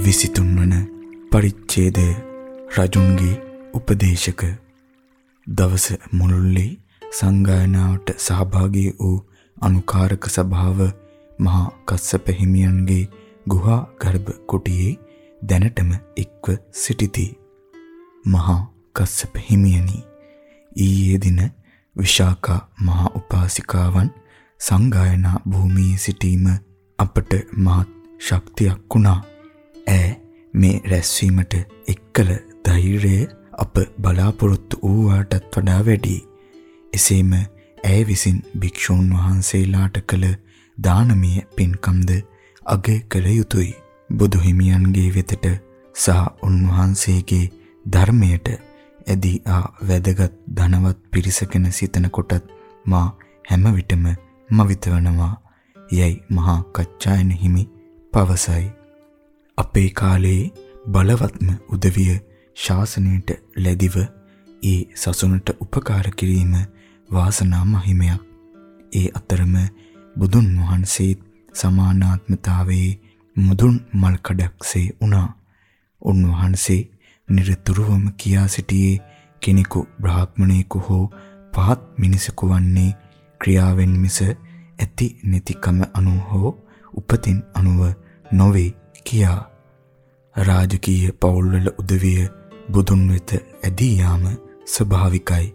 23 වන පරිච්ඡේදය රජුන්ගේ උපදේශක දවස මුළුල්ලේ සංගායනාවට සහභාගී වූ අනුකාරක සභාව මහා කස්සප හිමියන්ගේ ගුහා ගර්භ කුටියේ දැනටම එක්ව සිටිති. මහා කස්සප හිමියනි ඊයේ දින විශාඛා මහා උපාසිකාවන් සංගායනා භූමියේ සිටීම අපට මහත් ශක්තියක් වුණා. ඈ මේ රැස්වීමට එක්කල ධෛර්යය අප බලාපොරොත්තු වූවාටත් වඩා වැඩි. එසේම ඇය විසින් භික්ෂූන් වහන්සේලාට කළ දානමය පින්කම්ද අගය කළ යුතුය. බුදු හිමියන්ගේ වෙතට සහ උන්වහන්සේගේ ධර්මයට ඇදී ආ වැදගත් ධනවත් පිරිසකෙන සිතන කොටත් මා හැම විටම මවිතවනවා යයි මහා කච්චායන හිමි පවසයි. අපේ කාලේ බලවත්ම උදවිය ශාසනයට ලැබිව ඒ සසුනට උපකාර කිරීම වාසනා මහිමයක්. ඒ අතරම බුදුන් වහන්සේ සමානාත්මතාවයේ මුදුන් මල් කඩක්සේ වුණා. උන්වහන්සේ නිරතුරුවම කියා සිටියේ කෙනෙකු බ්‍රාහ්මණයෙකු හෝ පහත් මිනිසෙකු වන්නේ ක්‍රියාවෙන් මිස ඇති නැතිකම අනුව හෝ උපතින් අනුව නොවේ කියා. රාජකීය පවුල්වල උදවිය බුදුන් වෙත ඇදී යාම ස්වභාවිකයි.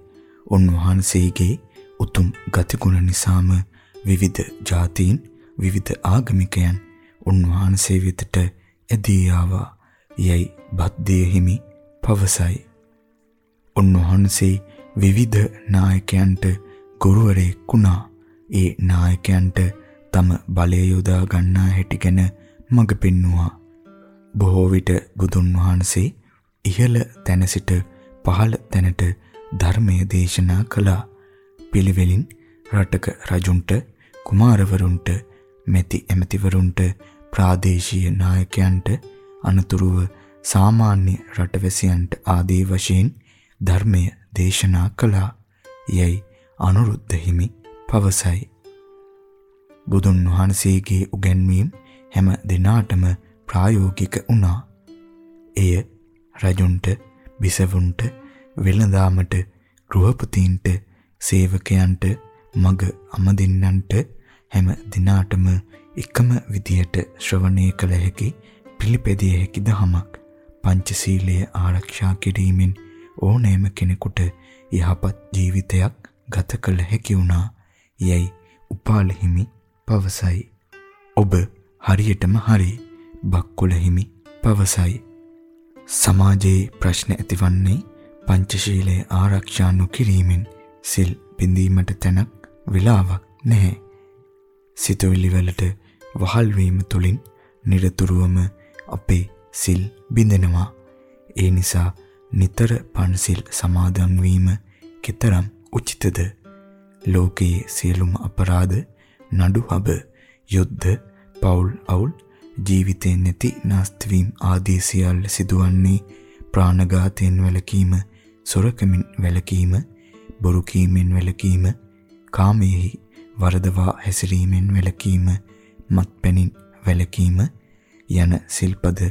උන්වහන්සේගේ උතුම් ගතිගුණ නිසාම විවිධ ජාතීන් විවිධ ආගමිකයන් උන්වහන්සේ වෙතට ඇදී ආවා යයි බද්දේ හිමි පවසයි. උන්වහන්සේ විවිධ නායකයන්ට ගුරුවරයෙක් වුණා. ඒ නායකයන්ට තම බලය යොදා ගන්නා හැටි ගැන මඟ පෙන්වුවා. බොහෝ විට බුදුන් වහන්සේ ඉහළ තැන සිට පහළ තැනට ධර්මයේ දේශනා කළා. පිළිවෙලින් රටක රජුන්ට, කුමාරවරුන්ට, මෙති ඇමතිවරුන්ට, ප්‍රාදේශීය නායකයන්ට අනතුරුව සාමාන්‍ය රටවැසියන්ට ආදී වශයෙන් ධර්මය දේශනා කළා. යයි අනුරුද්ධ හිමි පවසයි. බුදුන් වහන්සේගේ උගන්වීම් හැම දිනාටම ප්‍රායෝගික වුණා. එය රජුන්ට, බිසවුන්ට, වෙළඳාමට, ගෘහපතීන්ට, සේවකයන්ට, මග අමදින්නන්ට හැම දිනාටම එකම විදියට ශ්‍රවණය කළ හැකි පිළිපැදිය හැකි දහමක්. පංචශීලය ආරක්ෂා කිරීමෙන් ඕනෑම කෙනෙකුට යහපත් ජීවිතයක් ගත කළ හැකි වුණා. යයි උපාල හිමි පවසයි. ඔබ හරියටම හරි බක්කුල හිමි පවසයි. සමාජයේ ප්‍රශ්න ඇතිවන්නේ පංචශීලයේ ආරක්ෂා නොකිරීමෙන් සිල් බිඳීමට තැනක් වෙලාවක් නැහැ. සිතුවිලි වලට වහල් වීම තුළින් নিরතුරුවම අපේ සිල් බිඳෙනවා. ඒ නිසා නිතර පන්සිල් සමාදන් වීම කතරම් උචිතද? ලෝකයේ සියලුම අපරාධ නඩුහබ යුද්ධ පෞල් අවුල් ජීවිතේ නැති නාස්තිවීම ආදී සියල්ල සිදුවන්නේ ප්‍රාණඝාතයෙන් වැළකීම, සොරකමින් වැළකීම, බොරු කීමෙන් වැළකීම, කාමයේහි වරදවා හැසිරීමෙන් වැළකීම, මත්පැනින් වැළකීම යන සිල්පද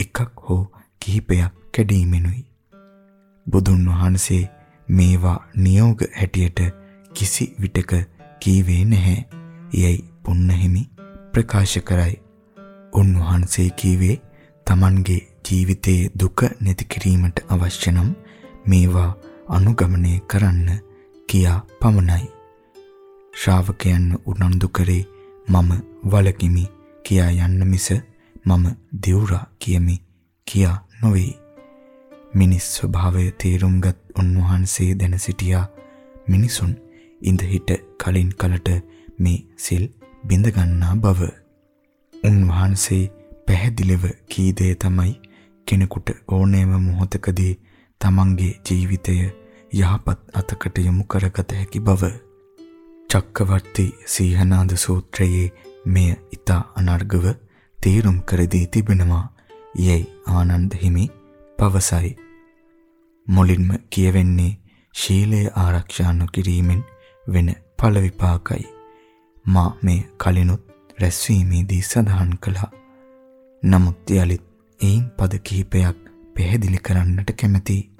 එකක් හෝ කිහිපයක් කැඩීමෙනුයි. බුදුන් වහන්සේ මේවා නියෝග හැටියට කිසි විටක කීවේ නැහැ. යයි පුන්නහිමි ප්‍රකාශ කරයි. උන්වහන්සේ කීවේ Tamanගේ ජීවිතයේ දුක නැති කිරීමට අවශ්‍ය නම් මේවා අනුගමනය කරන්න කියා පමණයි. ශ්‍රාවකයන් උනන්දු කරේ මම වලකිමි කියා යන්න මිස මම දෙවුරා කියමි කියා නොවේ. මිනිස් ස්වභාවය තේරුම්ගත් උන්වහන්සේ දැන සිටියා මිනිසුන් ඉඳ හිට කලින් කලට මේ සිල් බිඳ ගන්නා බව. උන්වහන්සේ පැහැදිලිව කී දේ තමයි කෙනෙකුට ඕනෑම මොහොතකදී තමන්ගේ ජීවිතය යහපත් අතකට යොමු කරගත හැකි බව. චක්කවර්ති සීහනාද සූත්‍රයේ මෙය ඊතා අනර්ගව තේරුම් කර දී තිබෙනවා. යයි ආනන්ද හිමි පවසයි. මුලින්ම කියවෙන්නේ ශීලය ආරක්ෂා නොකිරීමෙන් වෙන ඵල විපාකයි. මා මේ කලිනුත් රැස්වීමේදී සඳහන් කළා. නමුත් යලිත් එයින් පද කිහිපයක් පැහැදිලි කරන්නට කැමැතියි.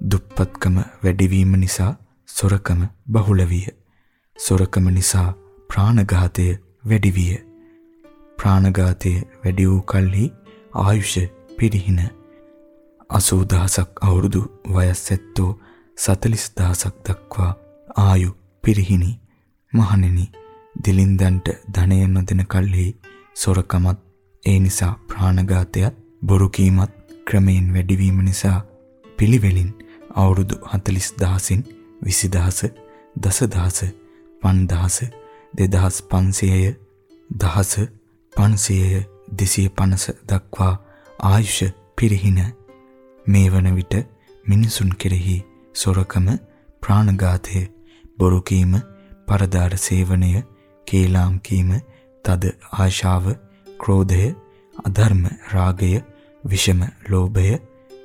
දුප්පත්කම වැඩිවීම නිසා සොරකම බහුල විය. සොරකම නිසා ප්‍රාණඝාතය වැඩි විය. ප්‍රාණඝාතය වැඩි වූ කල්හි ආයුෂ පිරිහින 80000ක් අවුරුදු වයස් ඇත්තෝ 40000ක් දක්වා ආයු පිරිහිනි. මහණෙනි දිලින්දන්ට ධනය නොදෙන කල්හි සොරකමත් ඒ නිසා ප්‍රාණඝාතයත් බොරු කීමත් ක්‍රමයෙන් වැඩිවීම නිසා පිළිවෙලින් අවුරුදු 40000න් 20000 දසදහස 5000 2500ය දහස 500ය 250 දක්වා ආයුෂ පිරිහින මේ වන විට මිනිසුන් කෙරෙහි සොරකම ප්‍රාණඝාතය බොරු කීම පරදාර සේවනය කේලාම් කීම තද ආශාව ක්‍රෝධය අධර්ම රාගය විෂම ලෝභය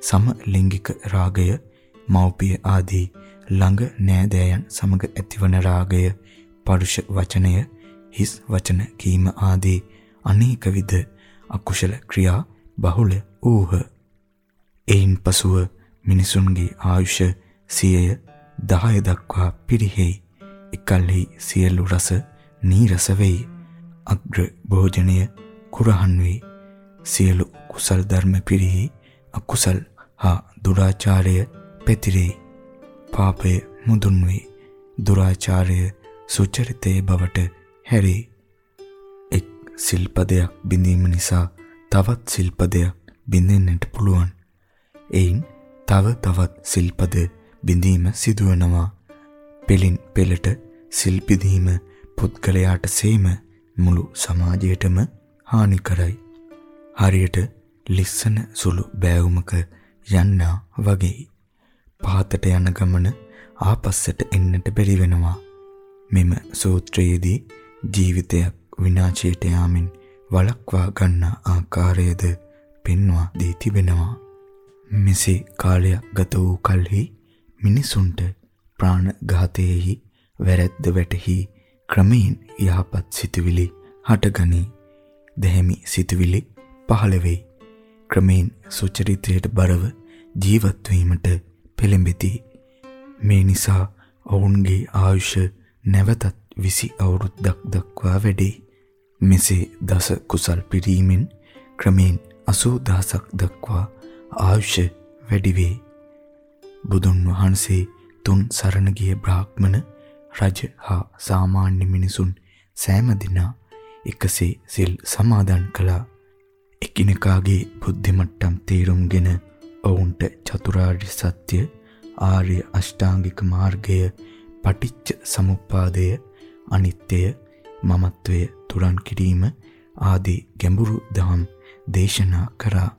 සම ලිංගික රාගය මෞපිය ආදී ළඟ නෑදෑයන් සමග ඇතිවන රාගය පරුෂ වචනය හිස් වචන කීම ආදී අනේක විද අකුශල ක්‍රියා බහුල ඌහ එයින් පසුව මිනිසුන්ගේ ආයුෂ සියය 10 දක්වා පිරිහෙයි. එකල්හි සියලු රස නීරස වෙයි අග්‍ර භෝජනය කුරහන් වෙයි සියලු කුසල් ධර්ම පිරිහි අකුසල් හා දුරාචාරය පැතිරෙයි පාපය මුදුන් වෙයි දුරාචාරය සුචරිතයේ බවට හැරේ. එක් සිල්පදයක් බිඳීම නිසා තවත් සිල්පදයක් බිඳෙන්නට පුළුවන්. එයින් තව තවත් සිල්පද බිඳීම සිදුවනවා. පෙලින් පෙළට සිල් පිදීම පුද්ගලයාට සේම මුළු සමාජයටම හානි කරයි. හරියට ලිස්සන සුළු බෑවුමක යන්නා වගේ. පහතට යන ගමන ආපස්සට එන්නට බැරි වෙනවා. මෙම සූත්‍රයේදී ජීවිතයක් විනාශයට යාමෙන් වළක්වා ගන්නා ආකාරයද පෙන්වා දී තිබෙනවා. මෙසේ කාලයක් ගත වූ කලෙහි මිනිසුන්ට ප්‍රාණඝාතයේහි වැරැද්ද වැටහි ක්‍රමයෙන් යහපත් සිතුවිලි හටගනී. දැහැමි සිතුවිලි පහළ වෙයි. ක්‍රමයෙන් සුචරිතයට බරව ජීවත් වීමට පෙළඹෙති. මේ නිසා ඔවුන්ගේ ආයුෂ නැවතත් විසි අවුරුද්දක් දක්වා වැඩේ. මෙසේ දස කුසල් පිරීමෙන් ක්‍රමයෙන් 80000ක් දක්වා ආයුෂ වැඩි වේ. බුදුන් වහන්සේ තුන් සරණ ගිය බ්‍රාහ්මණ රජ හා සාමාන්‍ය මිනිසුන් සෑම දිනා එකසේ සිල් සමාදන් කළා. එකිනෙකාගේ බුද්ධි මට්ටම් තේරුම්ගෙන ඔවුන්ට චතුරාර්ය සත්‍ය ආර්ය අෂ්ටාංගික මාර්ගය පටිච්ච සමුප්පාදය අනිත්‍යය මමත්වය තුරන් කිරීම ආදී ගැඹුරු දහම් දේශනා කරා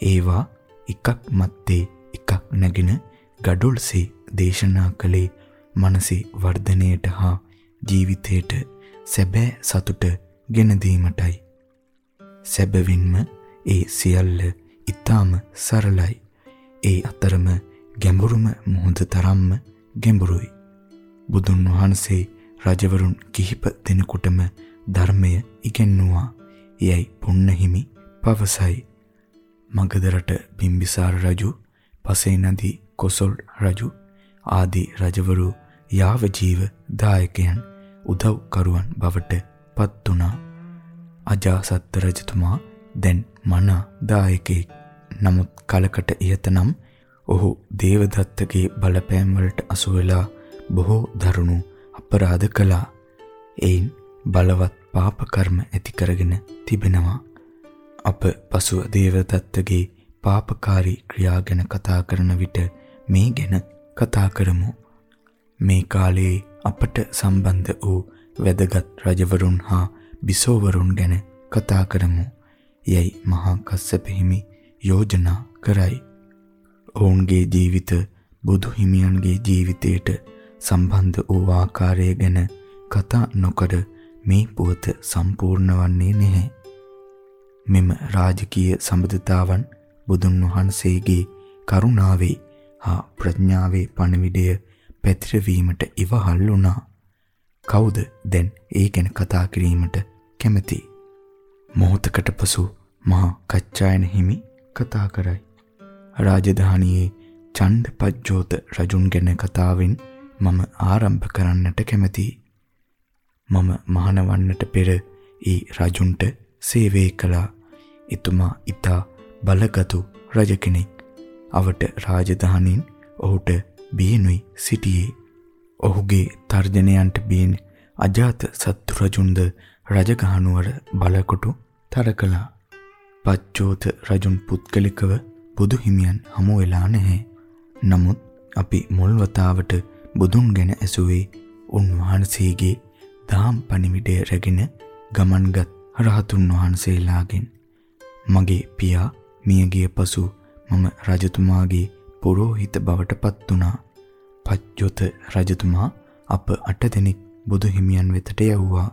ඒවා එකක් මැත්තේ එකක් නැගෙන gadulsi දේශනා කළේ මනසේ වර්ධනයට හා ජීවිතයට සැබෑ සතුට ගෙන දීමටයි සැබවින්ම ඒ සියල්ල ඊටාම සරලයි ඒ අතරම ගැඹුරුම මුහුද තරම්ම ගැඹුරුයි බුදුන් වහන්සේ රජවරුන් කිහිප දෙනෙකුටම ධර්මය ඉගෙන්නුවා. යයි පුන්නහිමි පවසයි. මගධ රට බිම්බිසාර රජු, පසේ නදී කොසල් රජු ආදී රජවරු යාව ජීව දායකයන් උදව් කරුවන් බවට පත් වුණා. අජාසත් රජතුමා දැන් මනා දායකයෙක්. නමුත් කලකට ඉහතනම් ඔහු දේවදත්තගේ බලපෑම් වලට අසු වෙලා බොහෝ දරුණු අපරාධ කළා. එයින් බලවත් පාප කර්ම ඇති කරගෙන තිබෙනවා. අප පසුව දේවදත්තගේ පාපකාරී ක්‍රියා ගැන කතා කරන විට මේ ගැන කතා කරමු. මේ කාලයේ අපට සම්බන්ධ වූ වැදගත් රජවරුන් හා බිසෝවරුන් ගැන කතා කරමු. යයි මහා කස්සප හිමි යෝජනා කරයි. ඔවුන්ගේ ජීවිත බුදු හිමියන්ගේ ජීවිතයට සම්බන්ධ වූ ආකාරය ගැන කතා නොකර මේ පුවත සම්පූර්ණ වන්නේ නැහැ. මෙම රාජකීය සම්බන්ධතාවන් බුදුන් වහන්සේගේ කරුණාවේ හා ප්‍රඥාවේ පණවිඩය පැතිරවීමට ඉවහල් වුණා. කවුද දැන් ඒ ගැන කතා කිරීමට කැමති? මොහොතකට පසු මහා කච්චායන හිමි කතා කරයි. රාජධානියේ චණ්ඩ පජ්ජෝත රජුන් ගැන කතාවෙන් මම ආරම්භ කරන්නට කැමැතියි. මම මහානවන්නට පෙර ඒ රජුන්ට සේවය කළා. එතුමා ඊතා බලගතු රජ කෙනෙක්. අවට රාජධානින් ඔහුට බියනුයි සිටියේ. ඔහුගේ තර්ජනයන්ට බියෙන් අජාත සත්තු රජුන්ද රජගහනුවර බලකොටු තර කළා. පච්චෝත රජුන් පුත්කලිකව බුදු හිමියන් හමු වෙලා නැහැ. නමුත් අපි මුල් වතාවට බුදුන් ගැන ඇසුවේ උන්වහන්සේගේ දාම් පණිවිඩය රැගෙන ගමන්ගත් රහතුන් වහන්සේලාගෙන්. මගේ පියා මියගිය පසු මම රජතුමාගේ පුරෝහිත බවට පත් වුණා. පච්චොත රජතුමා අප අට දෙනෙක් බුදු හිමියන් වෙතට යවුවා.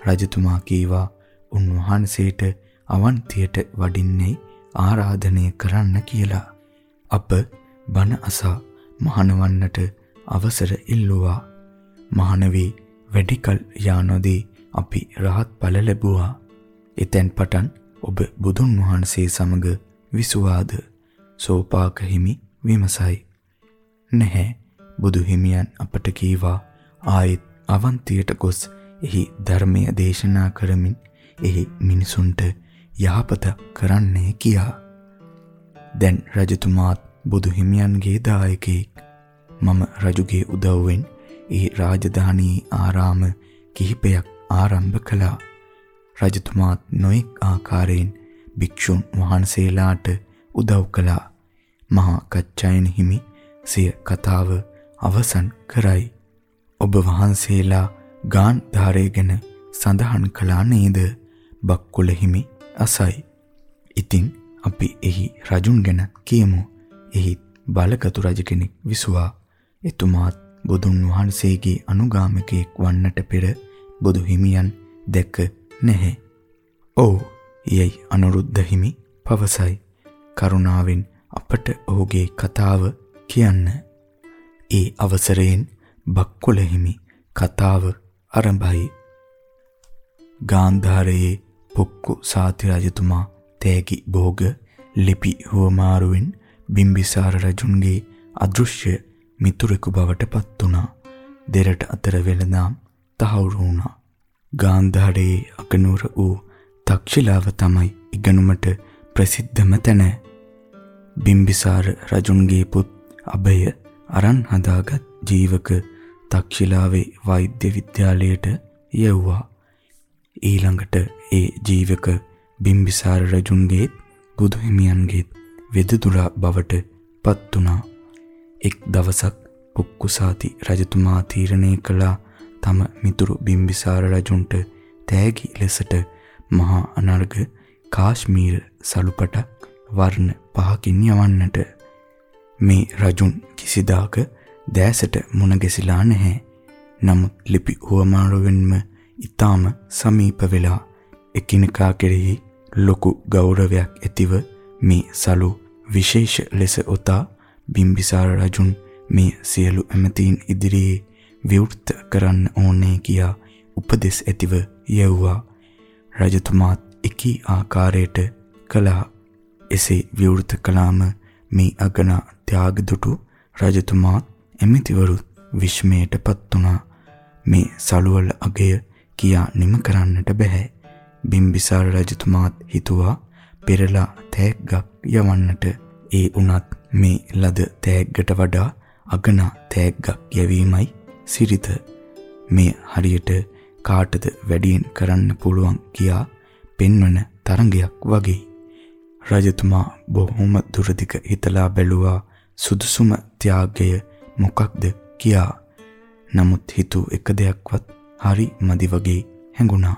රජතුමා කීවා උන්වහන්සේට අවන්තියට වඩින්නේ ආරාධනය කරන්න කියලා. අප බණ අසා මහානවන්නට අවසර ඉල්ලුවා. මහානවී වැඩිකල් යානොදී අපි රහත් ඵල ලැබුවා. එතෙන් පටන් ඔබ බුදුන් වහන්සේ සමග විසුවාද සෝපාක හිමි විමසයි. නැහැ බුදු හිමියන් අපට කීවා ආයෙත් අවන්තියට ගොස් එහි ධර්මය දේශනා කරමින් එහි මිනිසුන්ට යහපත කරන්නේ කියා. දැන් රජතුමාත් බුදු හිමියන්ගේ දායකයෙක්. මම රජුගේ උදව්වෙන් ඒ රාජධානී ආරාම කිහිපයක් ආරම්භ කළා. රජතුමාත් නොඑක් ආකාරයෙන් භික්ෂුන් වහන්සේලාට උදව් කළා. මහා කච්චායන හිමි සිය කතාව අවසන් කරයි. ඔබ වහන්සේලා ගාන්ධාරය ගැන සඳහන් කළා නේද? බක්කුල හිමි අසයි. ඉතින් අපි එහි රජුන් ගැන කියමු. එහි බලගතු රජ කෙනෙක් විසුවා. එතුමාත් බුදුන් වහන්සේගේ අනුගාමිකයෙක් වන්නට පෙර බුදු හිමියන් දැක නැහැ. "ඔව්" යයි අනුරුද්ධ හිමි පවසයි. කරුණාවෙන් අපට ඔහුගේ කතාව කියන්න. ඒ අවසරයෙන් බක්කොළ හිමි කතාව ආරම්භයි. ගාන්ධාරයේ පොක්කු සාති රජතුමා තෑගි භෝග ලිපි හුවමාරුවෙන් බිම්බිසාර රජුන්ගේ අදෘශ්‍ය මිතුරෙකු බවට පත් වුණා. දෙරට අතර වෙළඳාම් තහවුරු වුණා. ගාන්ධාරයේ අකනුර වූ තක්ෂිලාව තමයි ඉගෙනුමට ප්‍රසිද්ධම තැන. බිම්බිසාර රජුන්ගේ පුත් අබය අරන් හදාගත් ජීවක තක්ෂිලාවේ වෛද්‍ය විද්‍යාලයට යවුවා. ඊළඟට ඒ ජීවක බිම්බිසාර රජුන්ගේත් බුදු හිමියන්ගේත් වෙදදුරා බවට පත් වුණා. එක් දවසක් පුක්කුසාති රජතුමා තීරණය කළා තම මිතුරු බිම්බිසාර රජුන්ට තෑගි ලෙසට මහා අනර්ග කාශ්මීර සලුපටක් වර්ණ පහකින් යවන්නට මේ රජුන් කිසිදාක දැසට මුණ ගැසිලා නැහැ. නමුත් ලිපි හුවමාරුවෙන්ම ඊටාම සමීප වෙලා එකිනෙකා කෙරෙහි ලොකු ගෞරවයක් ඇතිව මේ සලු විශේෂ ලෙස ඔතා බිම්බිසාර රජුන් මේ සියලු ඇමතීන් ඉදිරියේ විවෘත කරන්න ඕනේ කියා උපදෙස් ඇතිව යවුවා. රජතුමාත් එකී ආකාරයට කළා. එසේ විවෘත කළාම මේ අගන ත්‍යාග දුටු රජතුමාත් එමිතිවරුත් විශ්මයටපත් වුණා. මේ සලුවල අගය කියා නිම කරන්නට බෑ. බිම්බිසාර රජතුමාත් හිතුවා පෙරලා තෑග්ගක් යවන්නට. ඒ උනත් මේ ලද තෑග්ගට වඩා අගන තෑග්ගක් යැවීමයි සිරිත. මේ හරියට කාටද වැඩියෙන් කරන්න පුළුවන් කියා පෙන්වන තරංගයක් වගේ. රජතුමා බොහොම දුරදිග හිතලා බැලුවා සුදුසුම ත්‍යාගය මොකක්ද කියා. නමුත් හිතු එක දෙයක්වත් හරි මදි වගේ හැඟුණා.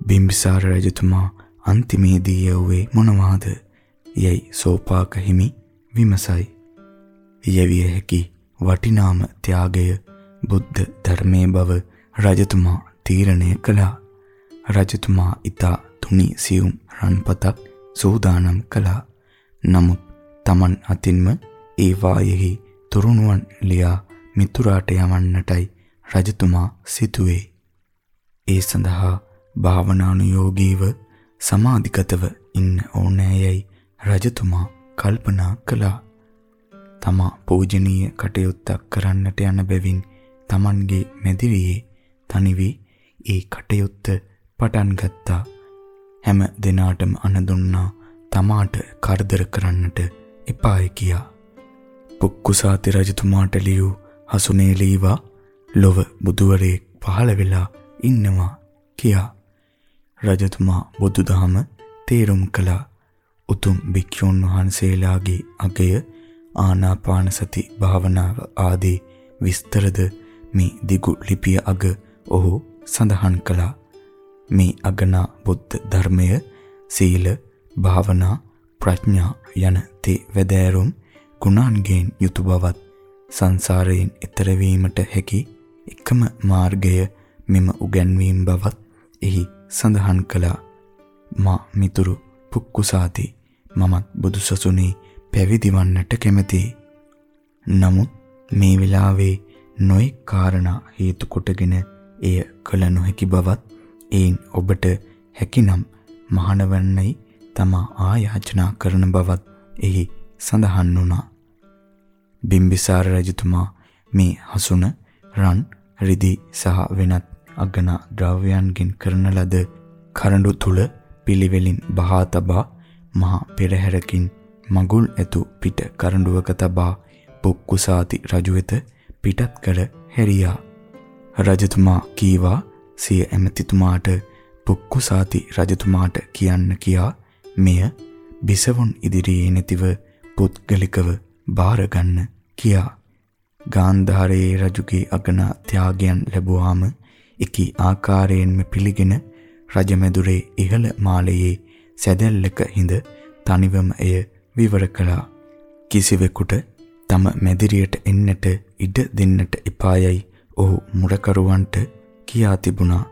බිම්බිසාර රජතුමා අන්තිමේදී යවුවේ මොනවාද? යයි සෝපාක හිමි විමසයි. යවිය හැකි වටිනාම ත්‍යාගය බුද්ධ ධර්මයේ බව රජතුමා තීරණය කළා. රජතුමා ඊතා තුනි සියුම් රන්පතක් සූදානම් කළා. නමුත් Taman අතින්ම ඒ වායෙහි තුරුණුවන් ලියා මිතුරාට යවන්නටයි රජතුමා සිතුවේ. ඒ සඳහා භාවනානුයෝගීව සමාධිගතව ඉන්න ඕනෑයයි රජතුමා කල්පනා කළා. තමා පූජනීය කටයුත්තක් කරන්නට යන බැවින් Tamanගේ මැදිරියේ තනි වී ඒ කටයුත්ත පටන් ගත්තා. හැම දිනාටම අනදුන්නා තමාට කරදර කරන්නට එපායි කියා. පුක්කුසාති රජතුමාට ලියූ හසුනේ ලීවා ලොව බුදුවරේ පහළ වෙලා ඉන්නවා කියා. රජතුමා බුදුදහම තේරුම් කළා. උතුම් භික්ෂුන් වහන්සේලාගේ අගය ආනාපාන සති භාවනාව ආදී විස්තරද මේ දිගු ලිපිය අග ඔහු සඳහන් කළා. මේ අගනා බුද්ධ ධර්මය සීල භාවනා ප්‍රඥා යන තේ වැදෑරුම් ගුණාන්ගෙන් යුතු බවත් සංසාරයෙන් එතර වීමට හැකි එකම මාර්ගය මෙම උගන්වීම් බවත් එහි සඳහන් කළා. මා මිතුරු පුක්කුසාති මමත් බුදුසසුනේ පැවිදි වන්නට කැමැතියි. නමුත් මේ වෙලාවේ නොයෙක් කාරණා හේතු කොටගෙන එය කළ නොහැකි බවත් එයින් ඔබට හැකිනම් මහානවන්නයි තමා ආයාචනා කරන බවත් එහි සඳහන් වුණා. බිම්බිසාර රජතුමා මේ හසුන රන් රිදි සහ වෙනත් අගන ද්‍රව්‍යයන්ගෙන් කරන ලද කරඬු තුල පිළිවෙලින් බහා තබා මහා පෙරහැරකින් මගුල් ඇතු පිට කරඬුවක තබා පුක්කුසාති රජු වෙත පිටත් කර හැරියා. රජතුමා කීවා සිය ඇමතිතුමාට පුක්කුසාති රජතුමාට කියන්න කියා මෙය බිසවුන් ඉදිරියේ නැතිව පුද්ගලිකව බාරගන්න කියා. ගාන්ධාරයේ රජුගේ අගන ත්‍යාගයන් ලැබුවාම එකී ආකාරයෙන්ම පිළිගෙන රජමැදුරේ ඉහළ මාලයේ සැදැල්ලක හිඳ තනිවම එය විවර කළා. කිසිවෙකුට තම මැදිරියට එන්නට ඉඩ දෙන්නට එපායයි ඔහු මුරකරුවන්ට කියා තිබුණා.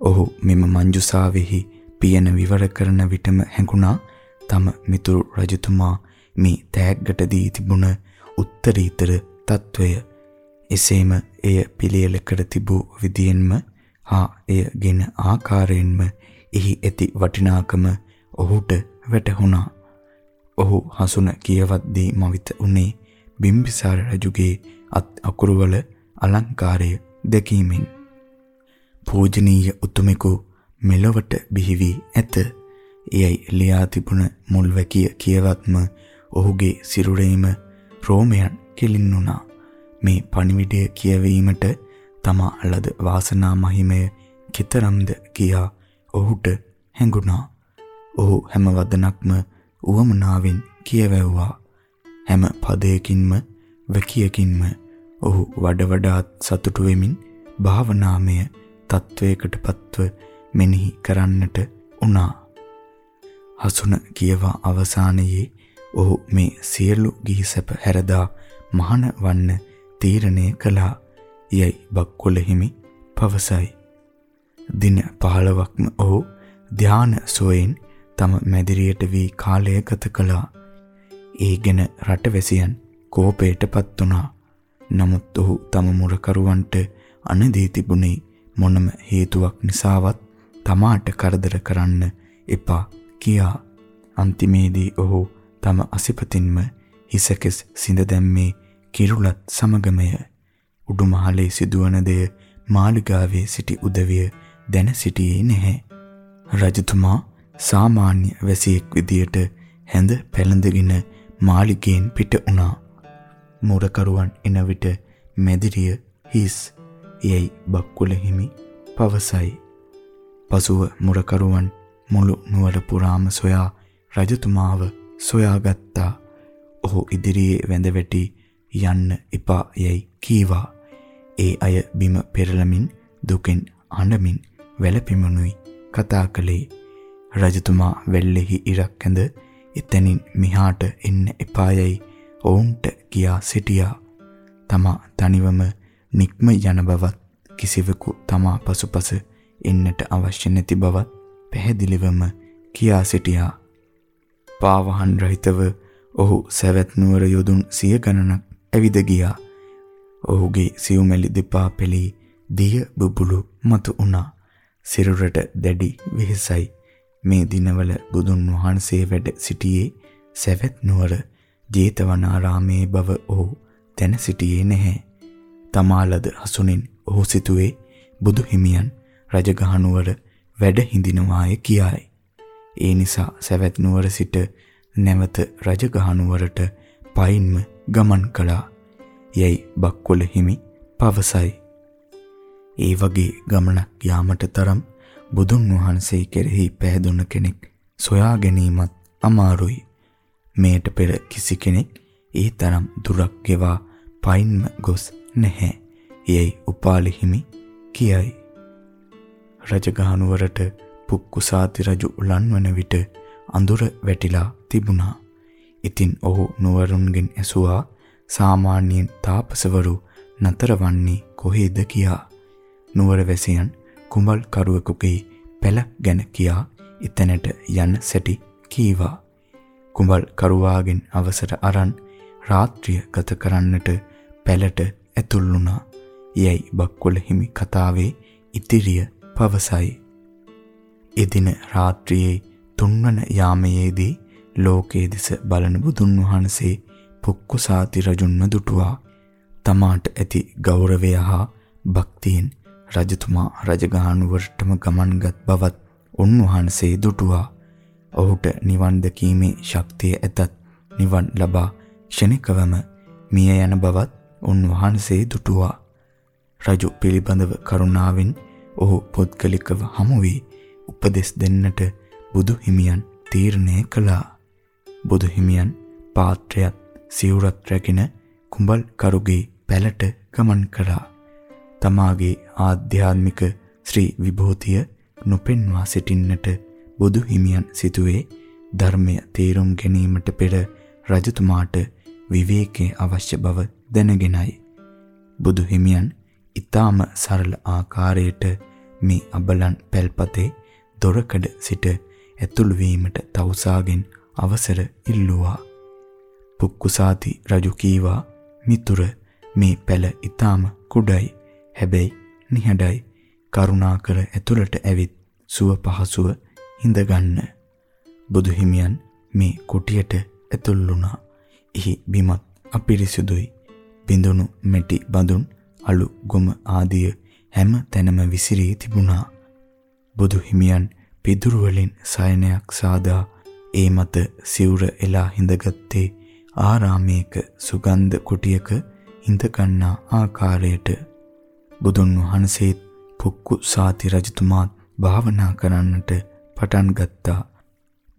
ඔහු මෙම මංජුසාවෙහි පියන විවර කරන විටම හැඟුණා තම මිතුරු රජතුමා මේ තෑග්ගට දී තිබුණ උත්තරීතර తত্ত্বය එසේම එය පිළියෙල කර තිබූ විදියෙන්ම හා එය ගෙන ආකාරයෙන්ම එහි ඇති වටිනාකම ඔහුට වැටහුණා. ඔහු හසුන කියවද්දී මවිත උනේ බිම්බිසාර රජුගේ අත් අකුරුවල අලංකාරය දැකීමෙන්. පූජනීය උතුමෙකු මෙලොවට බිහි වී ඇත. එයයි ලියා තිබුණ මුල් වැකිය කියවත්ම ඔහුගේ සිරුරේම රෝමයන් කෙලින්නුණා. මේ පණිවිඩය කියවීමට තමා ලද වාසනා මහිමය කිතරම්ද කියා ඔහුට හැඟුණා. ඔහු හැම වදනක්ම උවමනාවෙන් කියවැව්වා. හැම පදයකින්ම වැකියකින්ම ඔහු වඩ වඩාත් සතුටු වෙමින් භාවනාමය තත්වයකට පත්ව මෙනෙහි කරන්නට උනා. හසුන කියවා අවසානයේ ඔහු මේ සියලු ගිහි සැප හැරදා මහාන වන්න තීරණය කළා. යයි බක්කොළ හිමි පවසයි. දින 15ක්ම ඔහු ධාන සෝයෙන් තම මැදිරියට වී කාලය ගත කළා. ඒ ගැන රටවැසියන් කෝපයටපත් වුණා. නමුත් ඔහු තම මුරකරුවන්ට අනදී තිබුණේ මොනම හේතුවක් නිසාවත් තමාට කරදර කරන්න එපා කියා. අන්තිමේදී ඔහු තම අසිපතින්ම හිසකෙස් සිඳ දැම්මේ කිරුලත් සමගමය. උඩුමහලේ සිදුවන දෙය මාලිගාවේ සිටි උදවිය දැන සිටියේ නැහැ. රජතුමා සාමාන්‍ය වැසියෙක් විදියට හැඳ පැළඳගෙන මාලිගයෙන් පිට වුණා. මුරකරුවන් එන විට මැදිරිය හිස් යයි බක්කුල හිමි පවසයි. පසුව මුරකරුවන් මුළු නුවර පුරාම සොයා රජතුමාව සොයාගත්තා. ඔහු ඉදිරියේ වැඳ වැටි යන්න එපා යයි කීවා. ඒ අය බිම පෙරළමින් දුකෙන් අඬමින් වැළපෙමුණුයි කතා කළේ. රජතුමා වැල්ලෙහි ඉරක් ඇඳ එතනින් මිහාට එන්න එපායයි ඔවුන්ට කියා සිටියා. තමා තනිවම නික්ම යන බවත් කිසිවෙකු තමා පසුපස එන්නට අවශ්‍ය නැති බවත් පැහැදිලිවම කියා සිටියා. පාවහන් රහිතව ඔහු සැවැත් නුවර යොදුන් සිය ගණනක් ඇවිද ගියා. ඔහුගේ සිව්මැලි දෙපා පෙළී දිය බුබුලු මතු වුණා. සිරුරට දැඩි වෙහෙසයි. මේ දිනවල බුදුන් වහන්සේ වැඩ සිටියේ සැවැත් නුවර ජේතවනාරාමේ බව ඔහු දැන සිටියේ නැහැ. තමාලද හසුනින් ඔහු සිතුවේ බුදු හිමියන් රජගහනුවර වැඩ හිඳිනවාය කියයි. ඒ නිසා සැවැත් නුවර සිට නැවත රජගහනුවරට පයින්ම ගමන් කළා. යයි බක්කොළ හිමි පවසයි. ඒ වගේ ගමනක් යාමට තරම් බුදුන් වහන්සේ කෙරෙහි පැහැදුන කෙනෙක් සොයා ගැනීමත් අමාරුයි. මේට පෙර කිසි කෙනෙක් ඒ තරම් දුරක් ගෙවා පයින්ම ගොස් නැහැ. යයි උපාලි හිමි කියයි. රජගහනුවරට පුක්කුසාති රජු ලන්වන විට අඳුර වැටිලා තිබුණා. ඉතින් ඔහු නුවරුන්ගෙන් ඇසුවා සාමාන්‍යයෙන් තාපසවරු නතරවන්නේ කොහේද කියා. නුවර වැසියන් කුඹල් කරුවෙකුගේ පැල ගැන කියා එතැනට යන්න සැටි කීවා. කුඹල් කරුවාගෙන් අවසර අරන් රාත්‍රිය ගත කරන්නට පැලට ඇතුල් වුණා. යයි බක්කොළ හිමි කතාවේ ඉතිරිය පවසයි. එදින රාත්‍රියේ තුන්වන යාමයේදී ලෝකයේ දෙස බලන බුදුන් වහන්සේ පුක්කුසාති රජුන්ව දුටුවා. තමාට ඇති ගෞරවය හා භක්තියෙන් රජතුමා රජගහනුවරටම ගමන්ගත් බවත් උන්වහන්සේ දුටුවා. ඔහුට නිවන් දැකීමේ ශක්තිය ඇතත් නිවන් ලබා ක්ෂණිකවම මිය යන බවත් උන්වහන්සේ දුටුවා. රජු පිළිබඳව කරුණාවෙන් ඔහු පුද්ගලිකව හමු වී උපදෙස් දෙන්නට බුදු හිමියන් තීරණය කළා. බුදු හිමියන් පාත්‍රයත් සිවුරත් රැගෙන කුඹල් කරුගේ පැලට ගමන් කළා. තමාගේ ආධ්‍යාත්මික ශ්‍රී විභූතිය නොපෙන්වා සිටින්නට බුදු හිමියන් සිටුවේ ධර්මය තේරුම් ගැනීමට පෙර රජතුමාට විවේකයේ අවශ්‍ය බව දැනගෙනයි. බුදු හිමියන් ඊටාම සරල ආකාරයට මේ අබලන් පැල්පතේ දොරකඩ සිට ඇතුළු වීමට තවුසාගෙන් අවසර ඉල්ලුවා. පුක්කුසාති රජු කීවා මිතුර මේ පැල ඊටාම කුඩයි හැබැයි නිහඬයි කරුණාකර ඇතුළට ඇවිත් සුව පහසුව හිඳගන්න. බුදු හිමියන් මේ කුටියට ඇතුල් වුණා. එහි බිමත් අපිරිසුදුයි. බිඳුණු මෙටි බඳුන් අලු ගොම ආදිය හැම තැනම විසිරී තිබුණා. බුදු හිමියන් පිදුරු වලින් සයනයක් සාදා ඒ මත සිවුර එලා හිඳගත්තේ ආරාමයක සුගන්ධ කුටියක හිඳ ගන්නා ආකාරයට බුදුන් වහන්සේත් පුක්කු සාති රජතුමාත් භාවනා කරන්නට පටන් ගත්තා.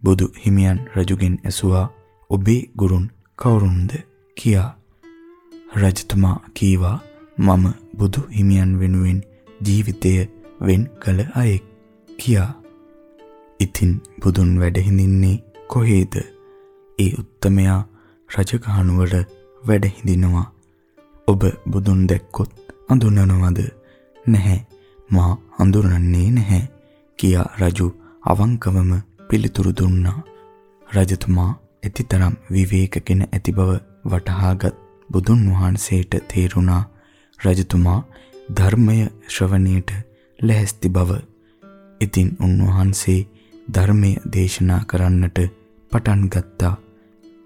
බුදු හිමියන් රජුගෙන් ඇසුවා ඔබේ ගුරුන් කවුරුන්ද කියා. රජතුමා කීවා මම බුදු හිමියන් වෙනුවෙන් ජීවිතය වෙන් කළ අයෙක් කියා. ඉතින් බුදුන් වැඩ හිඳින්නේ කොහේද? ඒ උත්තමයා රජගහනුවර වැඩ හිඳිනවා. ඔබ බුදුන් දැක්කොත් අඳුනනවද? නැහැ. මා අඳුරන්නේ නැහැ කියා රජු අවංකවම පිළිතුරු දුන්නා. රජතුමා ඇතිතරම් විවේකගෙන ඇති බව වටහාගත් බුදුන් වහන්සේට තේරුණා රජතුමා ධර්මය ශ්‍රවණයට ලැහැස්ති බව. ඉතින් උන්වහන්සේ ධර්මය දේශනා කරන්නට පටන් ගත්තා.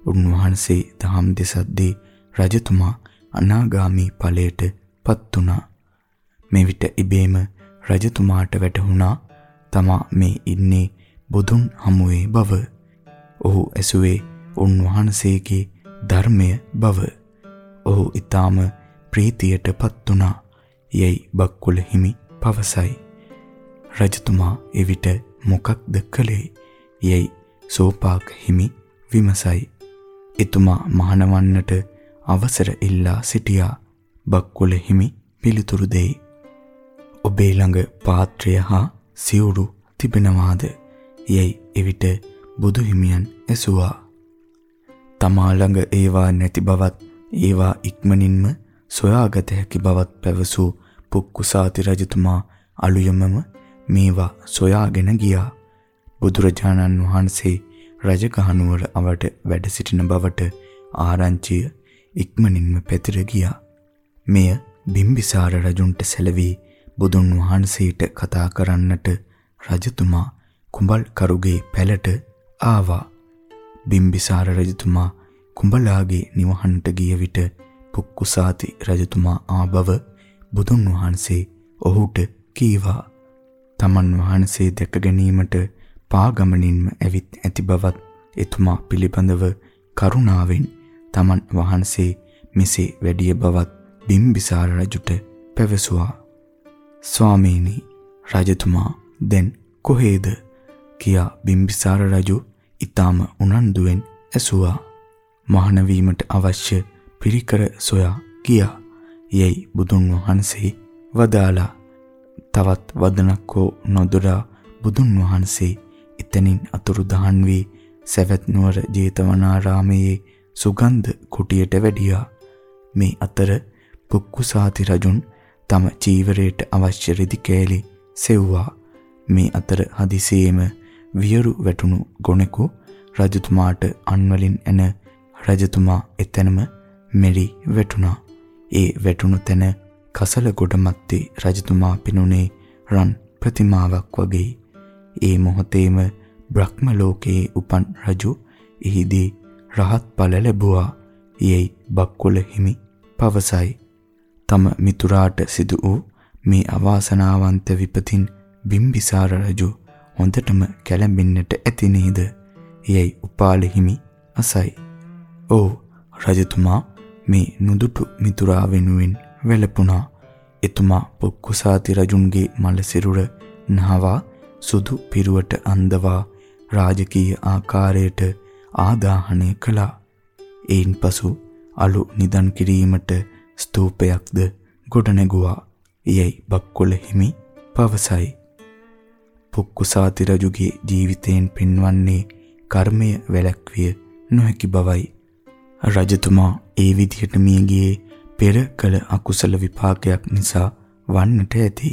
උන්වහන්සේ දහම් දෙසද්දී රජතුමා අනාගාමී ඵලයට පත් වුණා. මෙවිට ඉබේම රජතුමාට වැටහුණා තමා මේ ඉන්නේ බුදුන් හමුවේ බව. ඔහු ඇසුවේ උන්වහන්සේගේ ධර්මය බව. ඔහු ඊටාම ප්‍රීතියටපත් වුණා. යයි බක්කුල හිමි පවසයි. රජතුමා එවිට මොකක්ද කළේ? යයි සෝපාක හිමි විමසයි. එතුමා මහණවන්නට අවසර ඉල්ලා සිටියා. බක්කුල හිමි පිළිතුරු දෙයි. ඔබේ ළඟ පාත්‍රය හා සිවුරු තිබෙනවාද? යයි එවිට බුදු හිමියන් ඇසුවා. තමා ළඟ ඒවා නැති බවත් ඒවා ඉක්මනින්ම සොයාගත හැකි බවත් පැවසූ පුක්කුසාති රජතුමා අලුයමම මේවා සොයාගෙන ගියා. බුදුරජාණන් වහන්සේ රජගහනුවර අවට වැඩ සිටින බවට ආරංචිය ඉක්මනින්ම පැතිර ගියා. මෙය බිම්බිසාර රජුන්ට සැලවී බුදුන් වහන්සේට කතා කරන්නට රජතුමා කුඹල් කරුගේ පැලට ආවා. බිම්බිසාර රජතුමා කුඹලාගේ නිවහනට ගිය විට පුක්කුසාති රජතුමා ආබව බුදුන් වහන්සේ ඔහුට කීවා. තමන් වහන්සේ දැක ගැනීමට පාගමනින්ම ඇවිත් ඇති බවත් එතුමා පිළිබඳව කරුණාවෙන් තමන් වහන්සේ මෙසේ වැඩිය බවත් බිම්බිසාර රජුට පැවසුවා. ස්වාමීනි රජතුමා දැන් කොහේද කියා බිම්බිසාර රජු ඊටාම උනන්දුවෙන් ඇසුවා. මහාන වීමට අවශ්‍ය පිරිකර සොයා ගියා. යයි බුදුන් වහන්සේ වදාලා තවත් වදනක් හෝ නොදොඩා බුදුන් වහන්සේ එතනින් අතුරුදහන් වී සවැත් නුවර ජේතවනාරාමයේ සුගන්ධ කුටියට වැඩියා. මේ අතර පුක්කුසාති රජුන් තම චීවරයට අවශ්‍ය රෙදි කෑලි සෙව්වා. මේ අතර හදිසියේම වියරු වැටුණු ගොනෙකු රජතුමාට අන්වලින් එන රජතුමා එතැනම මෙරි වැටුණා. ඒ වැටුණු තැන කසල ගොඩ මැත්තේ රජතුමා පිනුනේ රන් ප්‍රතිමාවක් වගේ. ඒ මොහොතේම බ්‍රහ්ම ලෝකයේ උපන් රජු එහිදී රහත් ඵල ලැබුවා. යයි බක්කුල හිමි පවසයි. තම මිතුරාට සිදු වූ මේ අවාසනාවන්ත විපතින් බිම්බිසාර රජු හොඳටම කැළඹෙන්නට ඇති නේද? යයි උපාල හිමි අසයි. "ඔව් රජතුමා මේ නුදුටු මිතුරා වෙනුවෙන් වැළපුණා. එතුමා පොක්කුසාති රජුන්ගේ මල සිරුර නහවා සුදු පිරුවට අන්දවා රාජකීය ආකාරයට ආදාහනය කළා. එයින් පසු අලු නිදන් කිරීමට ස්තූපයක්ද ගොඩනැගුවා. යයි බක්කොළ හිමි පවසයි. පුක්කුසාති රජුගේ ජීවිතයෙන් පෙන්වන්නේ කර්මය වැළැක්විය නොහැකි බවයි. රජතුමා ඒ විදිහට මිය ගියේ පෙර කළ අකුසල විපාකයක් නිසා වන්නට ඇති.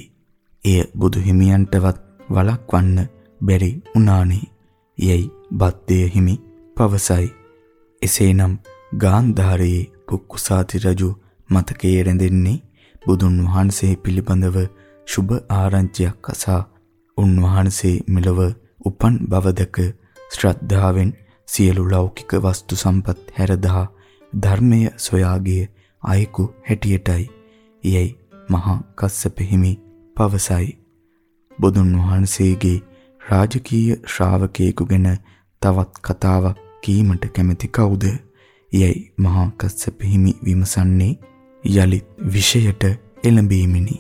එය බුදු හිමියන්ටවත් වළක්වන්න බැරි වුණානේ. යයි බද්දේ හිමි පවසයි. එසේනම් ගාන්ධාරයේ කුක්කුසාති රජු මතකයේ රැඳෙන්නේ බුදුන් වහන්සේ පිළිබඳව සුබ ආරංචියක් අසා උන්වහන්සේ මෙලව උපන් බව දැක ශ්‍රද්ධාවෙන් සියලු ලෞකික වස්තු සම්පත් හැරදා ධර්මය සොයාගිය අයෙකු හැටියටයි. යයි මහා කස්සප හිමි පවසයි. බුදුන් වහන්සේගේ රාජකීය ශ්‍රාවකයෙකු ගැන තවත් කතාවක් කීමට කැමති කවුද? යයි මහා කස්සප හිමි විමසන්නේ යලිත් විෂයට එළඹීමෙනි.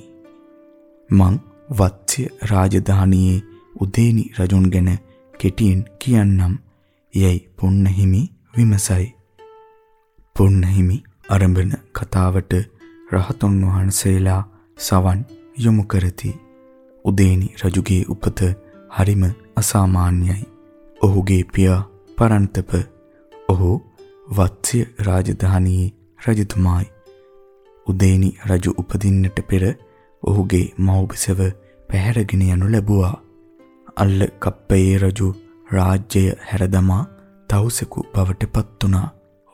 මං වත්ස්‍ය රාජධානියේ උදේනි රජුන් ගැන කෙටියෙන් කියන්නම්. යයි පුන්නහිමි විමසයි. පුන්නහිමි ආරම්භන කතාවට රහතුන් වහන්සේලා සවන් යොමු කරති. උදේනි රජුගේ උපත හරිම අසාමාන්‍යයි. ඔහුගේ පියා පරන්තප ඔහු වත්ස්‍ය රාජධානියේ රජතුමායි. උදේනි රජු උපදින්නට පෙර ඔහුගේ මව්බිසව පැහැරගෙන යනු ලැබුවා. අල්ල කප්පයේ රජු රාජ්‍යය හැරදමා තවුසෙකු බවට පත් වුණා.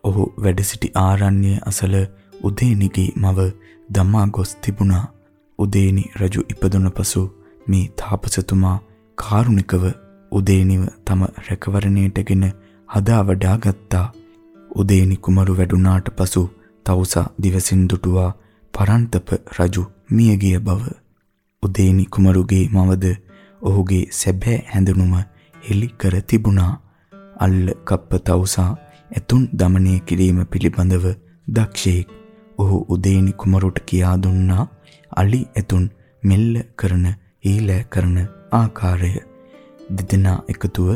ඔහු වැඩ සිටි ආරණ්‍ය අසල උදේනිගේ මව දමා ගොස් තිබුණා. උදේනි රජු ඉපදුන පසු මේ තාපසතුමා කාරුණිකව උදේනිව තම රැකවරණයටගෙන හදා වඩා ගත්තා. උදේනි කුමරු වැඩුණාට පසු තවුසා දිවසින් දුටුවා පරන්තප රජු මියගිය බව. උදේනි කුමරුගේ මවද ඔහුගේ සැබෑ හැඳුනුම හෙළි කර තිබුණා. අල්ල කප්ප තවුසා ඇතුන් দমনය කිරීම පිළිබඳව දක්ෂයෙක්. ඔහු උදේනි කුමරුට කියා දුන්නා අලි ඇතුන් මෙල්ල කරන හීල කරන ආකාරය. දෙදෙනා එකතුව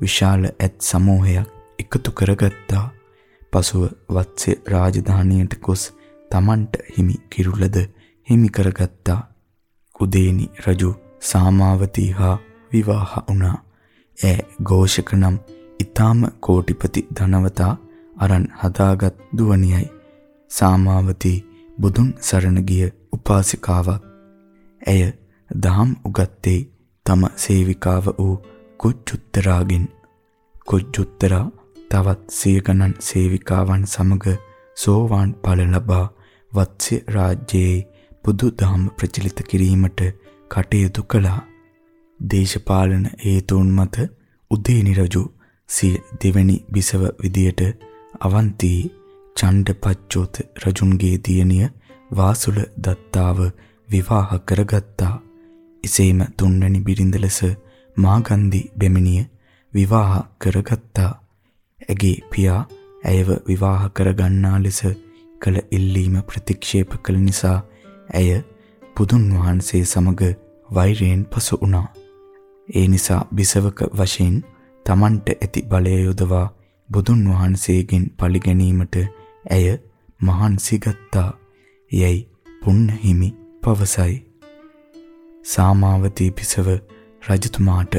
විශාල ඇත් සමූහයක් එකතු කරගත්තා. පසුව වත්සේ රාජධානියට ගොස් තමන්ට හිමි කිරුලද හිමි කරගත්තා. උදේනි රජු සාමාවතී හා විවාහ වුණා. ඈ ഘോഷක නම් ඊ타ම කෝටිපති ධනවතා අරන් හදාගත් දුවණියයි සාමාවතී බුදුන් සරණ ගිය උපාසිකාවක්. ඇය දහම් උගත්තේ තම සේවිකාව වූ කුජුත්තරාගෙන්. කුජුත්තරා තවත් සිය ගණන් සේවිකාවන් සමග සෝවාන් ඵල ලබා වත්ස්‍ය රාජ්‍යයේ බුදු දහම ප්‍රචලිත කිරීමට කටයුතු කළා. දේශපාලන හේතුන් මත උදේනි රජු සිය දෙවැනි බිසව විදියට අවන්ති චණ්ඩපච්චෝත රජුන්ගේ දියණිය වාසුල දත්තාව විවාහ කරගත්තා. එසේම තුන්වැනි බිරිඳ ලෙස මාගන්දි බෙමිනිය විවාහ කරගත්තා. ඇගේ පියා ඇයව විවාහ කරගන්නා ලෙස කළ ඉල්ලීම ප්‍රතික්ෂේප කළ නිසා ඇය බුදුන් වහන්සේ සමග වෛරයෙන් පසු වුණා. ඒ නිසා බිසවක වශයෙන් Tamanට ඇති බලය යොදවා බුදුන් වහන්සේගෙන් පරිගැනීමට ඇය මහන්සි ගත්තා. යයි පුන්න හිමි පවසයි. සාමාවතී පිසව රජතුමාට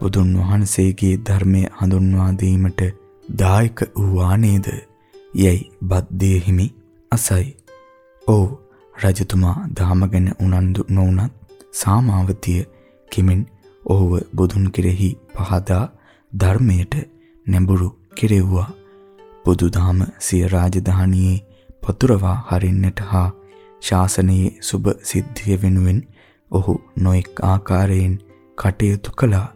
බුදුන් වහන්සේගේ ධර්මය හඳුන්වා දීමට දායක වූවා නේද? යයි බද්දේ හිමි අසයි. "ඔව් රජතුමා ධාම ගැන උනන්දු නොවුනත් සාමාවතිය කිමින් ඔහුව බුදුන් කෙරෙහි පහදා ධර්මයට නැඹුරු කෙරෙව්වා. බුදුදහම සිය රාජධානියේ පතුරවා හරින්නට හා ශාසනයේ සුබ සිද්ධිය වෙනුවෙන් ඔහු නොඑක් ආකාරයෙන් කටයුතු කළා.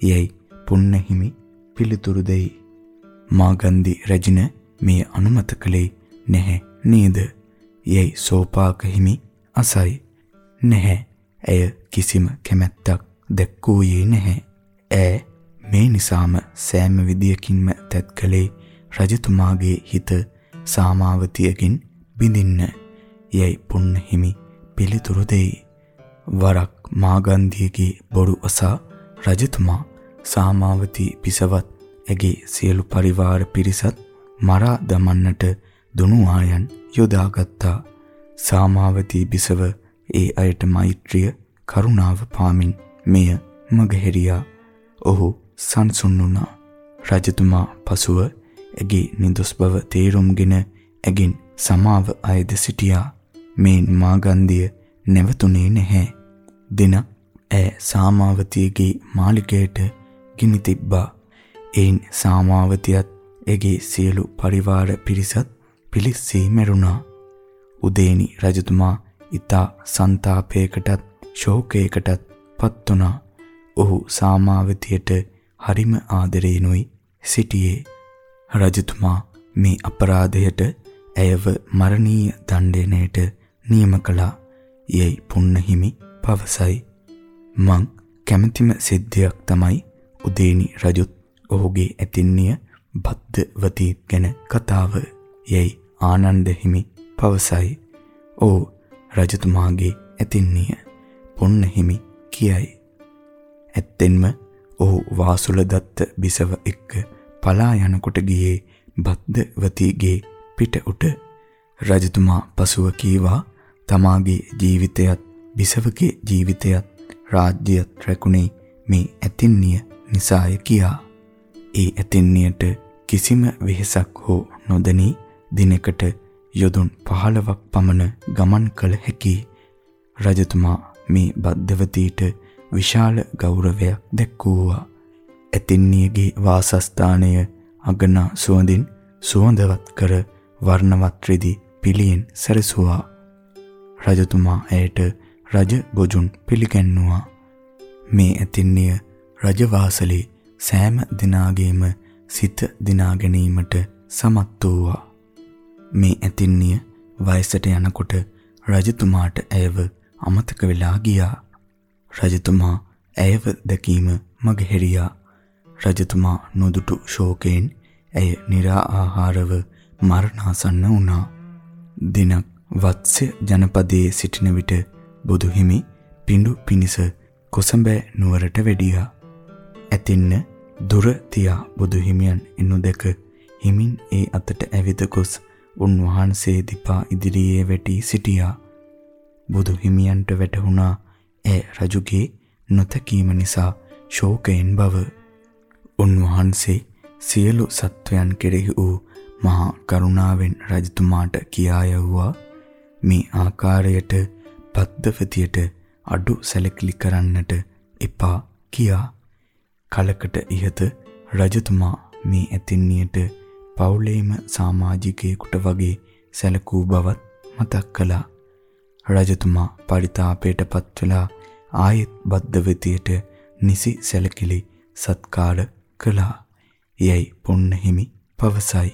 යයි පුන්නහිමි පිළිතුරු දෙයි. මාගන්දි රජින මේ අනුමත කළේ නැහැ නේද? යයි සෝපාක හිමි අසයි. නැහැ. ඇය කිසිම කැමැත්තක් දැක්වූයේ නැහැ. ඈ මේ නිසාම සෑම විදියකින්ම තැත් කළේ රජතුමාගේ හිත සාමාවතියකින් බිඳින්න යයි පුන්න හිමි පිළිතුරු දෙයි. වරක් මාගන්ධියගේ බොරු අසා රජතුමා සාමාවතී පිසවත් ඇගේ සියලු පරිවාර පිරිසත් මරා දමන්නට දුනුආයන් යොදාගත්තා. සාමාවතී බිසව ඒ අයට මෛත්‍රිය කරුණාව පාමින් මෙය මගහැරියා. ඔහු සංසුන් වුණා. රජතුමා පසුව ඇගේ නිදොස් බව තේරුම්ගෙන ඇගෙන් සමාව අයද සිටියා. මේ මාගන්ධිය නැවතුනේ නැහැ. දින ඈ සාමාවතියගේ මාලිගයට ගිනි තිබ්බා. එයින් සාමාවතියත් එගේ සියලු පරිවාර පිරිසත් පිලිස්සී මැරුණා. උදේනි රජතුමා ඊතා ਸੰతాපයකටත් ශෝකයකටත් පත් වුණා. ඔහු සාමාවතියට හරිම ආදරේනුයි සිටියේ. රජතුමා මේ අපරාධයට ඇයව මරණීය දණ්ඩනයට නියම කළා. යයි පුන්නහිමි පවසයි. මං කැමැතිම සිද්ධියක් තමයි උදේනි රජුත් ඔහුගේ ඇතින්නිය බද්දවතී ගැන කතාව. යයි ආනන්ද හිමි පවසයි. "ඕ රජතුමාගේ ඇතින්නිය" පුන්න හිමි කියයි. ඇත්තෙන්ම ඔහු වාසුලදත්ත බිසව එක්ක පලා යනකොට ගියේ බද්දවතීගේ පිට උට රජතුමා පසුව කීවා තමාගේ ජීවිතයත් බිසවගේ ජීවිතයත් රාජ්‍යයත් රැකුණේ මේ ඇතින්නිය නිසාය කියා. ඒ ඇතින්නියට කිසිම වෙහෙසක් හෝ නොදැනී දිනකට යොදුන් 15ක් පමණ ගමන් කළ හැකි රජතුමා මේ බද්දවතීට විශාල ගෞරවයක් දැක්වුවා. ඇතින්නියගේ වාසස්ථානය අගනා සුවඳින් සුවඳවත් කර වර්ණවත් රිදි පිළියෙන් සැරසුවා. රජතුමා ඇයට රජ බොජුන් පිළිගැන්නුවා. මේ ඇතින්නිය රජවාසලේ සෑම දිනාගේම සිත දිනා ගැනීමට සමත් වූවා. මේ ඇතින්නිය වයසට යනකොට රජතුමාට ඇයව අමතක වෙලා ගියා. රජතුමා ඇයව දැකීම මගහැරියා. රජතුමා නොදුටු ශෝකයෙන් ඇය निराආහාරව මරණාසන්න වුණා. දිනක් වත්ස්‍ය ජනපදයේ සිටින විට බුදුහිමි පිඬු පිනිස කොසඹෑ නුවරට වැඩියා. ඇතින්න දුර තියා බුදුහිමියන් එනු දැක හිමින් ඒ අතට ඇවිද ගොස් උන්වහන්සේ දිපා ඉදිරියේ වැටි සිටියා. බුදුහිමියන්ට වැටහුණා ඈ රජුගේ නොතකීම නිසා ශෝකයෙන් බව. උන්වහන්සේ සියලු සත්වයන් කෙරෙහි වූ මහා කරුණාවෙන් රජතුමාට කියා යවුවා මේ ආකාරයට බද්දවතියට අඩු සැලකිලි කරන්නට එපා කියා කලකට ඉහත රජතුමා මේ ඇතින්නියට පවුලේම සමාජිකයෙකුට වගේ සැලකූ බවත් මතක් කළා. රජතුමා පරිතාපයට පත් වෙලා ආයෙත් බද්දවතියට නිසි සැලකිලි සත්කාර කළා. යයි පොන්න හිමි පවසයි.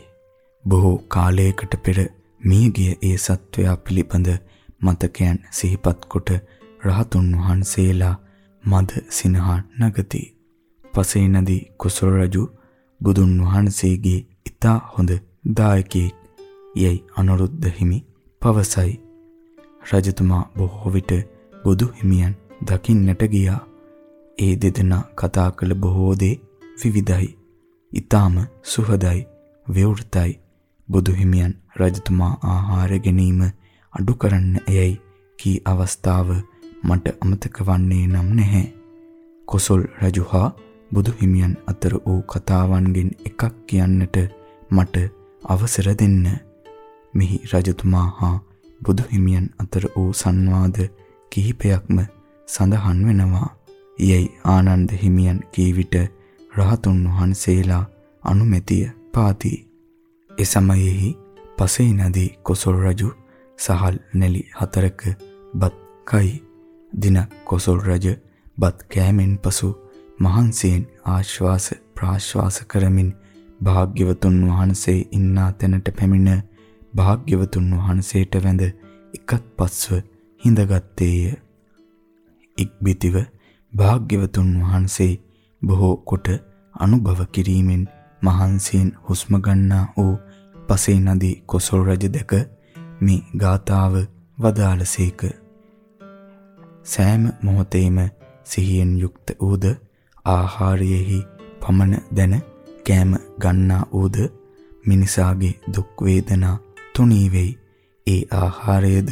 බොහෝ කාලයකට පෙර මියගිය ඒ සත්වයා පිළිබඳ මතකයන් සිහිපත් කොට රහතුන් වහන්සේලා මද සිනහා නගති. පසේ නදී කුසල රජු බුදුන් වහන්සේගේ ඊතා හොඳ දායකයෙක් යයි අනුරුද්ධ හිමි පවසයි. රජතුමා බොහෝ විට බුදු හිමියන් දකින්නට ගියා. ඒ දෙදෙනා කතා කළ බොහෝ දේ විවිධයි. ඊටාම සුහදයි, ව්‍යවෘතයි. බුදු හිමියන් රජතුමා ආහාර ගැනීම අඩු කරන්න එයයි කී අවස්ථාව මට අමතක වන්නේ නම් නැහැ. කොසල් රජු හා බුදු හිමියන් අතර වූ කතාවන්ගෙන් එකක් කියන්නට මට අවසර දෙන්න. මෙහි රජතුමා හා බුදු හිමියන් අතර වූ සංවාද කිහිපයක්ම සඳහන් වෙනවා. යයි ආනන්ද හිමියන් කී විට රහතුන් වහන්සේලා අනුමැතිය පාති. ඒ සමයෙහි පසේ නදී කොසල් රජු සහල් නැලි හතරක බත් කයි දින කොසල් රජ බත් කෑමෙන් පසු මහන්සියෙන් ආශ්වාස ප්‍රාශ්වාස කරමින් භාග්‍යවතුන් වහන්සේ ඉන්නා තැනට පැමිණ භාග්‍යවතුන් වහන්සේට වැඳ එකත් පස්ව හිඳගත්තේය. ඉක්බිතිව භාග්‍යවතුන් වහන්සේ බොහෝ කොට අනුභව කිරීමෙන් මහන්සියෙන් හුස්ම ගන්නා වූ පසේ නදී කොසල් රජ දැක මේ ගාතාව වදාළසේක. සෑම මොහොතේම සිහියෙන් යුක්ත වූද ආහාරයෙහි පමණ දැන කෑම ගන්නා වූද මිනිසාගේ දුක් වේදනා තුනී වෙයි. ඒ ආහාරයද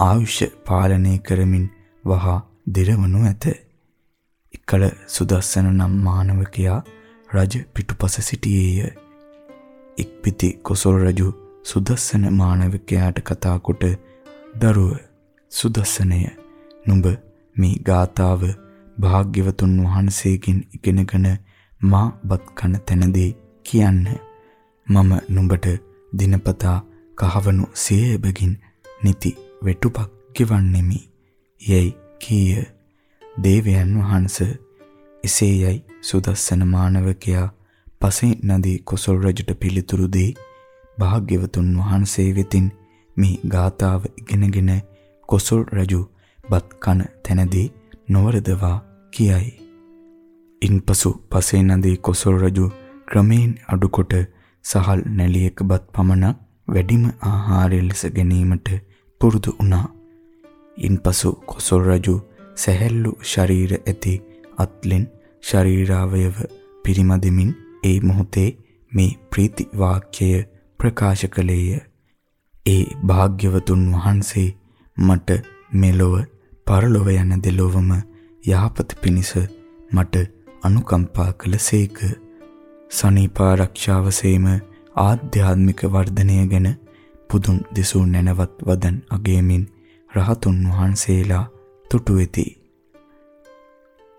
ආයුෂ පාලනය කරමින් වහා දිරවනු ඇත. එකල සුදස්සන නම් මානවකයා රජ පිටුපස සිටියේය. ඉක්පිති කොසල් රජු සුදස්සන මානවකයාට කතා කොට දරුව සුදස්සනය නුඹ මේ ගාතාව භාග්‍යවතුන් වහන්සේගෙන් ඉගෙනගෙන මා බත් කන තැනදී කියන්න මම නුඹට දිනපතා කහවණු සියයබගින් නිති වෙටුපක් ගෙවන්නෙමි යයි කීය දේවයන් වහන්ස එසේයයි සුදස්සන මානවකයා පසේ නදී කොසල් රජුට පිළිතුරු දී භාග්‍යවතුන් වහන්සේ වෙතින් මේ ගාතාව ඉගෙනගෙන කොසල් රජු බත් කන තැනදී නොවරදවා කියයි. ඉන්පසු පසේ නදී කොසල් රජු ක්‍රමයෙන් අඩුකොට සහල් නැලියක බත් පමණක් වැඩිම ආහාරය ලෙස ගැනීමට පුරුදු වුණා. ඉන්පසු කොසල් රජු සැහැල්ලු ශරීර ඇති අත්ලෙන් ශරීරාවයව පිරිමදෙමින් ඒ මොහොතේ මේ ප්‍රීති වාක්‍යය ප්‍රකාශ කළේය. ඒ භාග්‍යවතුන් වහන්සේ මට මෙලොව පරලොව යන දෙලොවම යහපත පිණිස මට අනුකම්පා කළසේක. සනීපාරක්ෂාවසේම ආධ්‍යාත්මික වර්ධනය ගැන පුදුන් දෙසූ නැනවත් වදන් අගයමින් රහතුන් වහන්සේලා තුටු වෙති.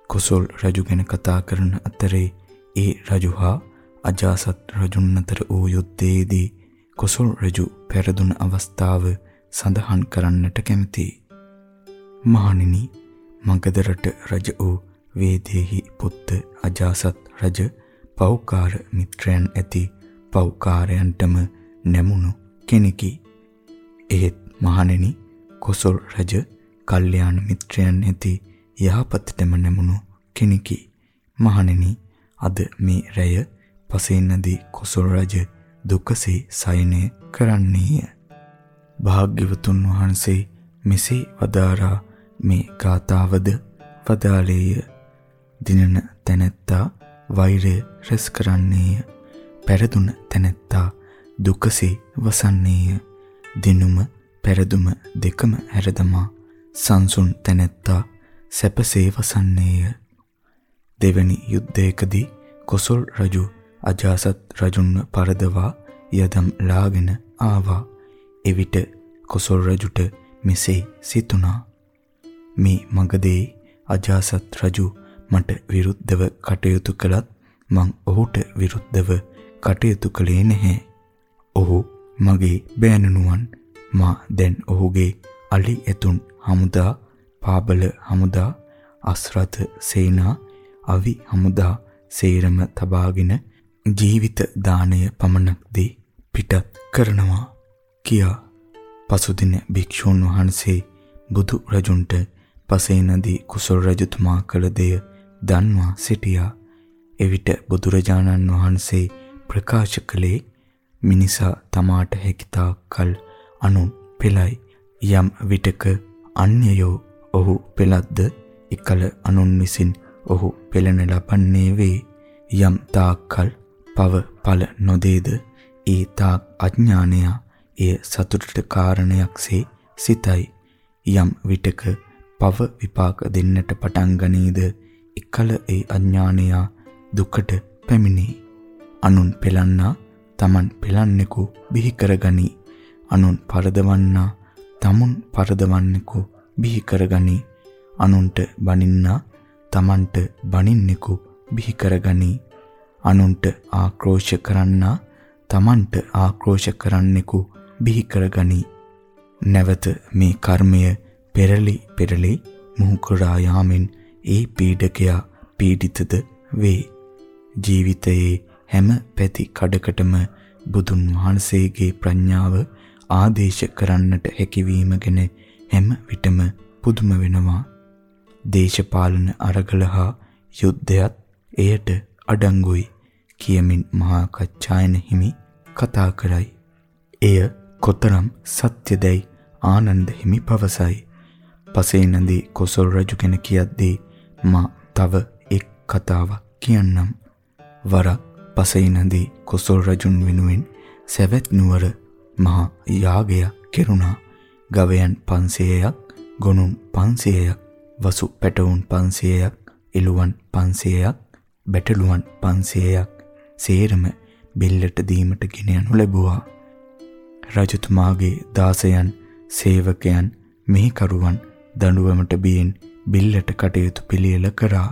කොසල් රජු ගැන කතා කරන අතරේ ඒ රජු හා අජාසත් රජුන් අතර වූ යුද්ධයේදී කොසල් රජු පෙරදුන අවස්ථාව සඳහන් කරන්නට කැමැතියි. මහණෙනි මගධරට රජ වූ වේදේහි පුත්ත අජාසත් රජ පෞකාර මිත්‍රයන් ඇති පෞකාරයන්ටම නැමුණු කෙනෙකි. එහෙත් මහණෙනි කොසල් රජ කල්යාණ මිත්‍රයන් ඇති යහපතටම නැමුණු කෙනෙකි. මහණෙනි අද මේ රැය පසෙන්නදී කොසල් රජ දුකසේ සයනය කරන්නේය. භාග්‍යවතුන් වහන්සේ මෙසේ වදාරා මේ ගාතාවද වදාළේය. දිනන තැනැත්තා වෛරය රැස් කරන්නේය. පෙරදුන තැනැත්තා දුකසේ වසන්නේය. දිනුම පෙරදුම දෙකම හැරදමා සංසුන් තැනැත්තා සැපසේ වසන්නේය. දෙවැනි යුද්ධයකදී කොසල් රජු අජාසත් රජුන්ව පරදවා යදම් ලාගෙන ආවා. එවිට කොසල් රජුට මෙසේ සිතුණා. මේ මගදී අජාසත් රජු මට විරුද්ධව කටයුතු කළත් මං ඔහුට විරුද්ධව කටයුතු කළේ නැහැ. ඔහු මගේ බෑණනුවන් මා දැන් ඔහුගේ අලි ඇතුන් හමුදා පාබල හමුදා අස්රත සේනා අවි හමුදා සේරම තබාගෙන ජීවිත දාණය පමණක් දී පිටත් කරනවා කියා පසුදින භික්ෂූන් වහන්සේ බුදු රජුන්ට පසේ නදී කුසල රජතුමා කළ දෙය දන්වා සිටියා. එවිට බුදුරජාණන් වහන්සේ ප්‍රකාශ කළේ මිනිසා තමාට හැකිතා කල් අනුන් පෙළයි. යම් විටක අන්‍යයෝ ඔහු පෙළද්ද එකල අනුන් විසින් ඔහු පෙළෙන ලබන්නේ වේ. යම් තාක්කල් පව ඵල නොදේද ඒ තාක් අඥානය එය සතුටට කාරණයක්සේ සිතයි. යම් විටක පව විපාක දෙන්නට පටන් ගනීද එකල ඒ අඥානය දුකට පැමිණේ. අනුන් පෙලන්නා තමන් පෙලන්නෙකු බිහි කරගනි. අනුන් පරදවන්නා තමුන් පරදවන්නෙකු බිහි කරගනි. අනුන්ට බනින්නා තමන්ට බනින්නෙකු බිහි කරගනි. අනුන්ට ආක්‍රෝෂ කරන්නා තමන්ට ආක්‍රෝෂ කරන්නෙකු බිහි කරගනි. නැවත මේ කර්මය පෙරලි පෙරලි මුහු කරා යාමෙන් ඒ පීඩකයා පීඩිතද වේ. ජීවිතයේ හැම පැති කඩකටම බුදුන් වහන්සේගේ ප්‍රඥාව ආදේශ කරන්නට හැකියවීම ගැන හැම විටම පුදුම වෙනවා. දේශපාලන අරගල හා යුද්ධයත් එයට අඩංගුයි කියමින් මහා කච්චායන හිමි කතා කරයි. එය කොතරම් සත්‍යදයි ආනන්ද හිමි පවසයි. පසේ නදී කොසල් රජු ගැන කියද්දී මා තව එක් කතාවක් කියන්නම්. වරක් පසේ නදී කොසල් රජුන් වෙනුවෙන් සැවැත් නුවර මහා යාගයක් කෙරුණා. ගවයන් 500ක්, ගොනුන් 500ක්, වසු පැටවුන් 500ක්, එළුවන් 500ක්, බැටළුවන් 500ක් සේරම බෙල්ලට දීමට ගෙන යනු ලැබුවා. රජතුමාගේ දාසයන්, සේවකයන්, මෙහිකරුවන් දඬුවමට බියෙන් බිල්ලට කටයුතු පිළියෙල කරා.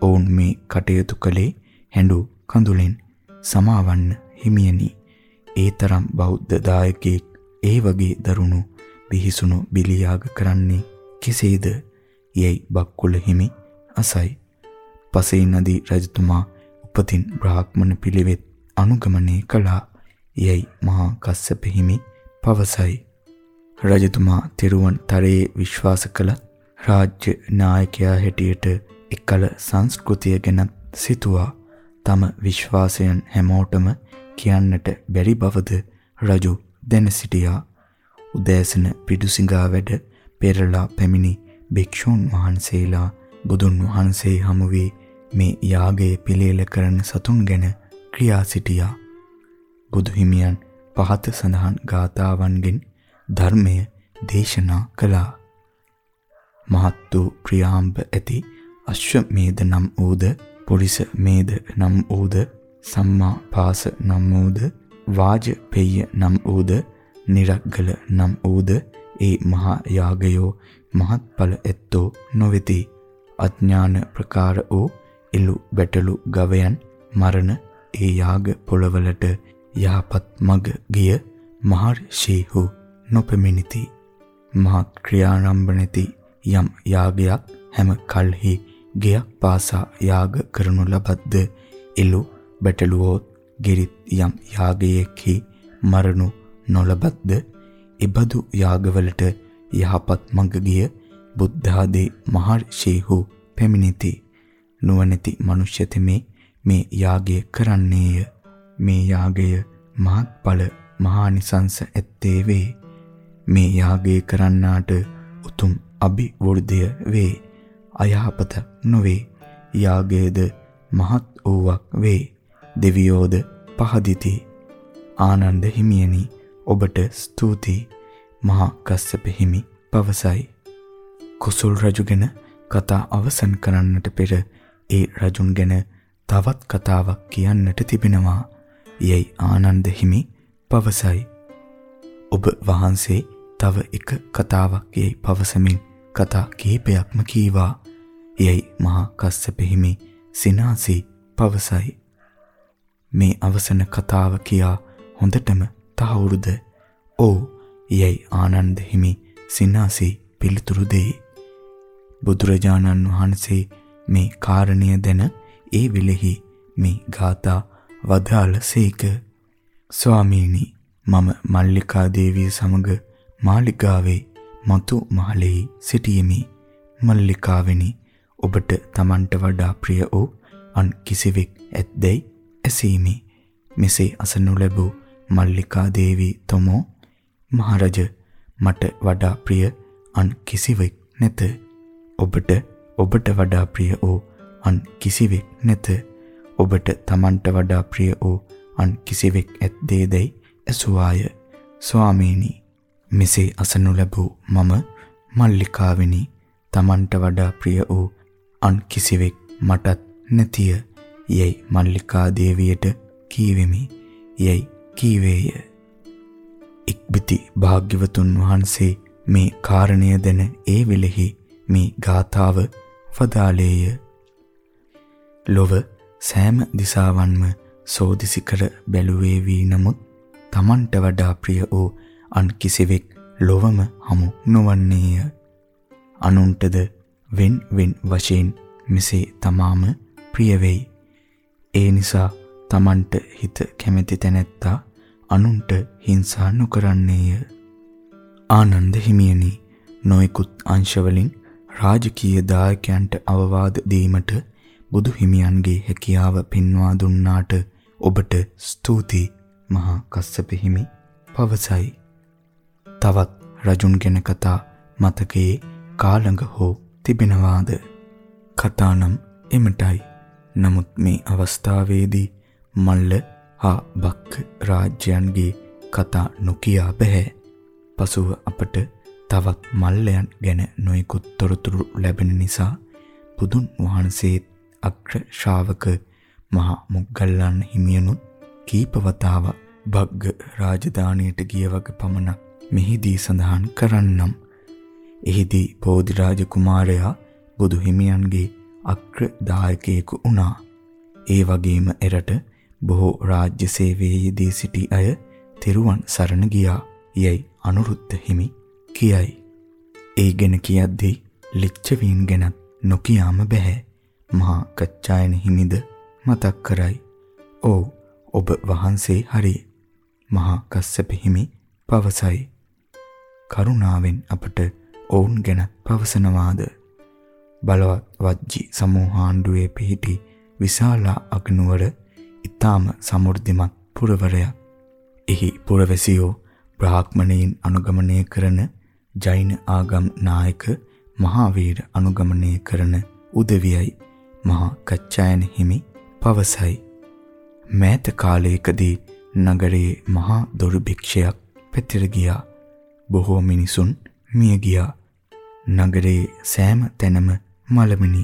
ඔවුන් මේ කටයුතු කළේ හැඬු කඳුලෙන් සමාවන්න හිමියනි. ඒ තරම් බෞද්ධ දායකයෙක් ඒ වගේ දරුණු බිහිසුණු බිලියාග කරන්නේ කෙසේද? යයි බක්කුල හිමි අසයි. පසේ නදී රජතුමා උපතින් බ්‍රාහ්මණ පිළිවෙත් අනුගමනය කළා. යයි මහා කස්සප හිමි පවසයි. රජතුමා තිරුවන් තරයේ විශ්වාස කළ රාජ්‍ය නායකයා හැටියට එකල සංස්කෘතිය ගැන සිතුවා. තම විශ්වාසයන් හැමෝටම කියන්නට බැරි බවද රජු දැන සිටියා. උදෑසන පිඩුසිඟා වැඩ පෙරලා පැමිණි භික්ෂූන් වහන්සේලා බුදුන් වහන්සේ හමු වී මේ යාගයේ පිළියෙල කරන සතුන් ගැන ක්‍රියා සිටියා. බුදු හිමියන් පහත සඳහන් ගාථාවන්ගෙන් ධර්මය දේශනා කළා. මහත් වූ ප්‍රියාම්බ ඇති අශ්වමේධ නම් වූද පුරිස මේද නම් වූද? සම්මා පාස නම් වූද? වාජපෙය්‍ය නම් වූද? නිරග්ගල නම් වූද? ඒ මහා යාගයෝ මහත්ඵල ඇත්තෝ නොවේති. අඥාන ප්‍රකාර වූ ඉලු බැටළු ගවයන් මරණ ඒ යාග පොළවලට යහපත් මග ගිය මහර්ෂිහු නොපෙමිනිති මහත් ක්‍රියාරම්භ යම් යාගයක් හැම කල්හි ගෙයක් පාසා යාග කරනු ලබද්ද? එළු බැටළුවෝත් ගිරිත් යම් යාගයේහි මරණු නොලබද්ද? ඉබදු යාගවලට යහපත් මඟ ගිය බුද්ධාදී මහර්ෂිහු පැමිණිති. නුවණැති මනුෂ්‍ය තෙමේ මේ යාගය කරන්නේය. මේ යාගය මහත්ඵල මහානිසංස ඇත්තේ වේ. මේ යාගය කරන්නාට උතුම් අභිවෘද්ධිය වේ. අයහපත නොවේ. යාගයේද මහත් වූවක් වේ. දෙවියෝද පහදිති. ආනන්ද හිමියනි ඔබට ස්තුතියි. මහා කස්සප හිමි පවසයි. කුසල් රජු ගැන කතා අවසන් කරන්නට පෙර ඒ රජුන් ගැන තවත් කතාවක් කියන්නට තිබෙනවා. යයි ආනන්ද හිමි පවසයි. ඔබ වහන්සේ තව එක කතාවක් යයි පවසමින් කතා කිහිපයක්ම කීවා. යයි මහා කස්සප හිමි සිනාසී පවසයි. මේ අවසන කතාව කියා හොඳටම තහවුරුද? "ඔව්" යයි ආනන්ද හිමි සිනාසී පිළිතුරු දෙයි. බුදුරජාණන් වහන්සේ මේ කාරණය දැන ඒ විලෙහි මේ ගාථා වදාළසේක ස්වාමීනි මම මල්ලිකා දේවිය සමග මාලිගාවේ මතු මහලෙහි සිටියෙමි මල්ලිකාවෙනි ඔබට Tamanට වඩා ප්‍රිය වූ අන් කිසිවෙක් ඇත්දැයි ඇසීමි මෙසේ අසනු ලැබූ මල්ලිකා දේවී තොමෝ මහරජ මට වඩා ප්‍රිය අන් කිසිවෙක් නැත. ඔබට ඔබට වඩා ප්‍රිය වූ අන් කිසිවෙක් නැත. ඔබට Tamanට වඩා ප්‍රිය වූ අන් කිසිවෙක් ඇත්දේදයි ඇසුවාය. ස්වාමීනි මෙසේ අසනු ලැබූ මම මල්ලිකාවෙනි. Tamanට වඩා ප්‍රිය වූ අන් කිසිවෙක් මටත් නැතිය. යයි මල්ලිකා දේවියට කීවෙමි. යයි කීවේය. ඉක්බිති භාග්‍යවතුන් වහන්සේ මේ කාරණය දැන ඒ වෙලෙහි මේ ගාථාව වදාළේය. ලොව සෑම දිසාවන්ම සෝදිසි කර බැලුවේ වී නමුත් Tamanට වඩා ප්‍රිය වූ අන් කිසිවෙක් ලොවම හමු නොවන්නේය. අනුන්ටද වෙන් වෙන් වශයෙන් මෙසේ තමාම ප්‍රිය වෙයි. ඒ නිසා Tamanට හිත කැමැති තැනැත්තා අනුන්ට හිංසා නොකරන්නේය. ආනන්ද හිමියනි නොයෙකුත් අංශවලින් රාජකීය දායකයන්ට අවවාද දීමට බුදු හිමියන්ගේ හැකියාව පෙන්වා දුන්නාට ඔබට ස්තුති මහා කස්සප හිමි පවසයි. තවත් රජුන් ගැන කතා මතකයේ කාළඟ හෝ තිබෙනවාද? කතා නම් එමටයි. නමුත් මේ අවස්ථාවේදී මල්ල හා බක්ක රාජ්‍යයන්ගේ කතා නොකියා බෑ. පසුව අපට තවත් මල්ලයන් ගැන නොයෙකුත් තොරතුරු ලැබෙන නිසා බුදුන් වහන්සේ අග්‍ර ශ්‍රාවක මහා මුග්ගල්ලාන හිමියනුත් කීපවතාවක් බග්ග රාජධානියට ගිය වගේ පමණක් මෙහිදී සඳහන් කරන්නම්. එහිදී බෝධිරාජ කුමාරයා බුදු හිමියන්ගේ අග්‍ර දායකයෙකු වුණා. ඒ වගේම එරට බොහෝ රාජ්‍ය සේවයේ යෙදී සිටි අය තෙරුවන් සරණ ගියා. යයි අනුරුද්ධ හිමි කියයි. ඒ ගැන කියද්දී ලිච්ඡවීන් ගැනත් නොකියාම බෑ. මහා කච්චායන හිමිද මතක් කරයි. "ඔව් ඔබ වහන්සේ හරි." මහා කස්සප හිමි පවසයි. කරුණාවෙන් අපට ඔවුන් ගැන පවසනවාද බලවත් වජ්ජි සමූහාණ්ඩුවේ පිහිටි විශාලා අගනුවර ඊටාම සමෘද්ධිමත් පුරවරයක්. එහි පුරවැසියෝ බ්‍රාහ්මණයින් අනුගමනය කරන ජෛන ආගම් නායක මහාවීර අනුගමනය කරන උදවියයි මහා කච්චායන හිමි පවසයි. මෑත කාලයකදී නගරයේ මහා දුර්භික්ෂයක් පැතිර ගියා. බොහෝ මිනිසුන් මිය ගියා. නගරයේ සෑම තැනම මලමිනි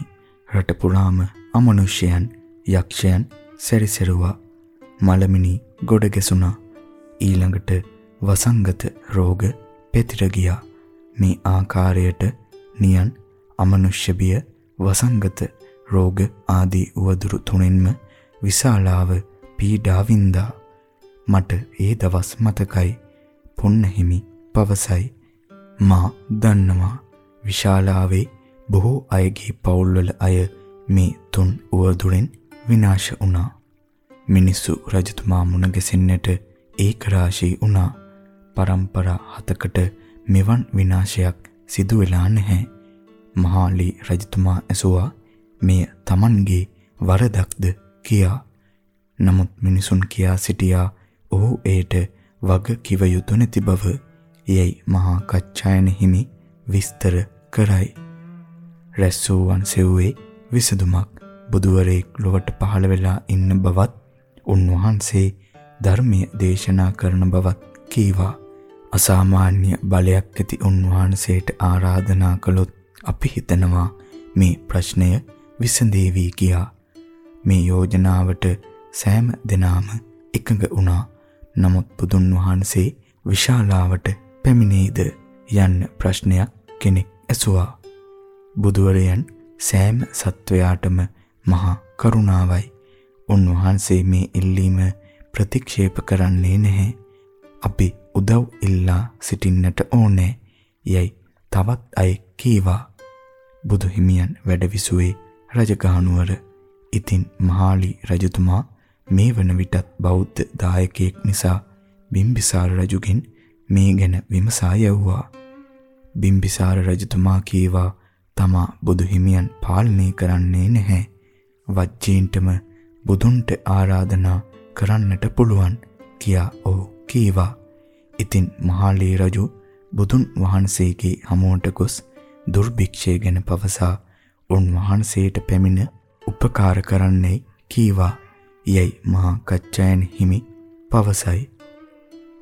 රට පුරාම අමනුෂ්‍යයන් යක්ෂයන් සැරිසරුවා. මලමිනි ගොඩ ගැසුණා ඊළඟට වසංගත රෝග පෙතිර ගියා. මේ ආකාරයට නියන් අමනුෂ්‍ය බිය වසංගත රෝග ආදී උවදුරු තුනෙන්ම විශාලාව පීඩා වින්දා මට ඒ දවස් මතකයි. පුන්නහිමි පවසයි. මා දන්නවා. විශාලාවේ බොහෝ අයගේ පවුල්වල අය මේ තුන් උවදුරෙන් විනාශ වුණා. මිනිස්සු රජතුමා මුණ ගැසෙන්නට ඒක රාශී වුණා. පරම්පරා හතකට මෙවන් විනාශයක් සිදු වෙලා නැහැ. මහාලි රජතුමා ඇසුවා මෙය Tamanගේ වරදක්ද කියා. නමුත් මිනිසුන් කියා සිටියා ඔහු ඒට වග කිව යුතු නැති බව. යයි මහා කච්චායන හිමි විස්තර කරයි. රැස්සූවන් සෙව්වේ විසඳුමක් බුදුවරයෙක් ලොවට පහළ වෙලා ඉන්න බවත් උන්වහන්සේ ධර්මයේ දේශනා කරන බවත් කීවා. අසාමාන්‍ය බලයක් ඇති උන්වහන්සේට ආරාධනා කළොත් අපි හිතනවා මේ ප්‍රශ්නය විසඳේවි කියා. මේ යෝජනාවට සෑම දිනාම එකඟ වුණා. නමුත් බුදුන් වහන්සේ විශාලාවට පැමිණෙයිද යන්න ප්‍රශ්නයක් කෙනෙක් ඇසුවා. බුදුවරයන් සෑම සත්වයාටම මහා කරුණාවයි. උන්වහන්සේ මේ ඉල්ලීම ප්‍රතික්ෂේප කරන්නේ නැහැ. අපි උදව් ඉල්ලා සිටින්නට ඕනේ. යයි තවත් අය කීවා. බුදු හිමියන් වැඩවිසුවේ රජගහනුවර. ඉතින් මහාලි රජතුමා මේ වන විටත් බෞද්ධ දායකයෙක් නිසා බිම්බිසාර රජුගෙන් මේ ගැන විමසා යවුවා. බිම්බිසාර රජතුමා කීවා තමා බුදු හිමියන් පාලනය කරන්නේ නැහැ. වජ්ජීන්ටම බුදුන්ට ආරාධනා කරන්නට පුළුවන් කියා ඔහු කීවා. ඉතින් මහාලී රජු බුදුන් වහන්සේගේ හමුවට ගොස් දුර්භික්ෂය ගැන පවසා උන්වහන්සේට පැමිණ උපකාර කරන්නයි කීවා. යයි මහා කච්චයන් හිමි පවසයි.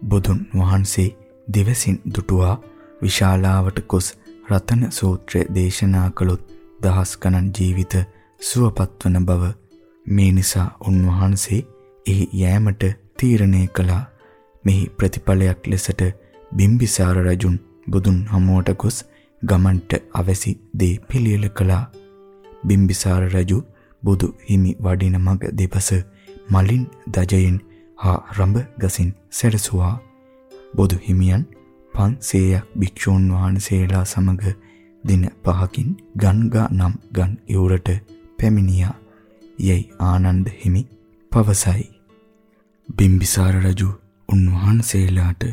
බුදුන් වහන්සේ දිවසින් දුටුවා විශාලාවට කොස් රතන සූත්‍රය දේශනා කළොත් දහස් ගණන් ජීවිත සුවපත් වන බව මේ නිසා උන්වහන්සේ එහි යෑමට තීරණය කළා. මෙහි ප්‍රතිඵලයක් ලෙසට බිම්බිසාර රජුන් බුදුන් හමුවට ගොස් ගමන්ට අවැසි දේ පිළියෙල කළා. බිම්බිසාර රජු බුදු හිමි වඩින මග දෙපස මලින් දජයෙන් හා රඹ ගසින් සැරසුවා. බුදු හිමියන් 500ක් භික්ෂූන් වහන්සේලා සමග දින පහකින් ගන්ගා නම් ගන් යුරට පැමිණියා. යයි ආනන්ද හිමි පවසයි. බිම්බිසාර රජු උන්වහන්සේලාට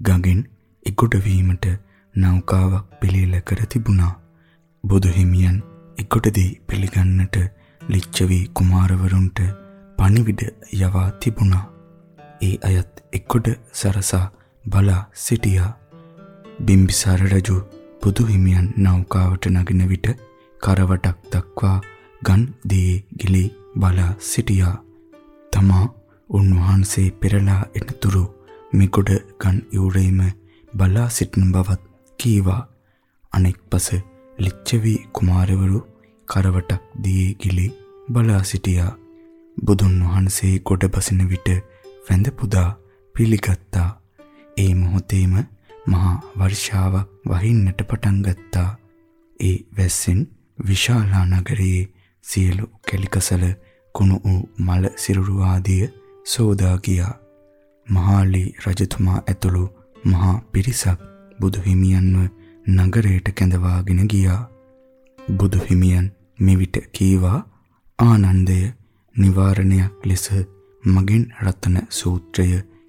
ගඟෙන් එගොඩ වීමට නෞකාවක් පිළිල කර තිබුණා. බුදු හිමියන් එකොටදී පිළිගන්නට ලිච්ඡවි කුමාරවරුන්ට පණිවිඩ යවා තිබුණා. ඒ අයත් එක්කොට සරසා බලා සිටියා. බිම්බිසාර රජු බුදු හිමියන් නෞකාවට නගින විට කරවටක් දක්වා ගන් දී ගිලී බලා සිටියා. තමා උන්වහන්සේ පෙරලා එනතුරු මෙගොඩ ගන් යූරේම බලා සිටින බවත් කීවා. අනෙක් පස ලිච්ඡවි කුමාරවරු කරවටක් දී ගිලී බලා සිටියා. බුදුන් වහන්සේ කොට බසින විට වැඳ පුදා පිළිගත්තා. ඒ මොහොතේම මහා වර්ෂාවක් වහින්නට පටන් ගත්තා. ඒ වැස්සෙන් විශාලා නගරයේ සියලු කැලිකසල කුණු වූ මල සිරුරු ආදිය සෝදා ගියා. මහාලි රජතුමා ඇතුළු මහා පිරිසක් බුදු හිමියන්ව නගරයට කැඳවාගෙන ගියා. බුදු හිමියන් මෙවිට කීවා ආනන්දය නිවාරණයක් ලෙස මගෙන් රතන සූත්‍රය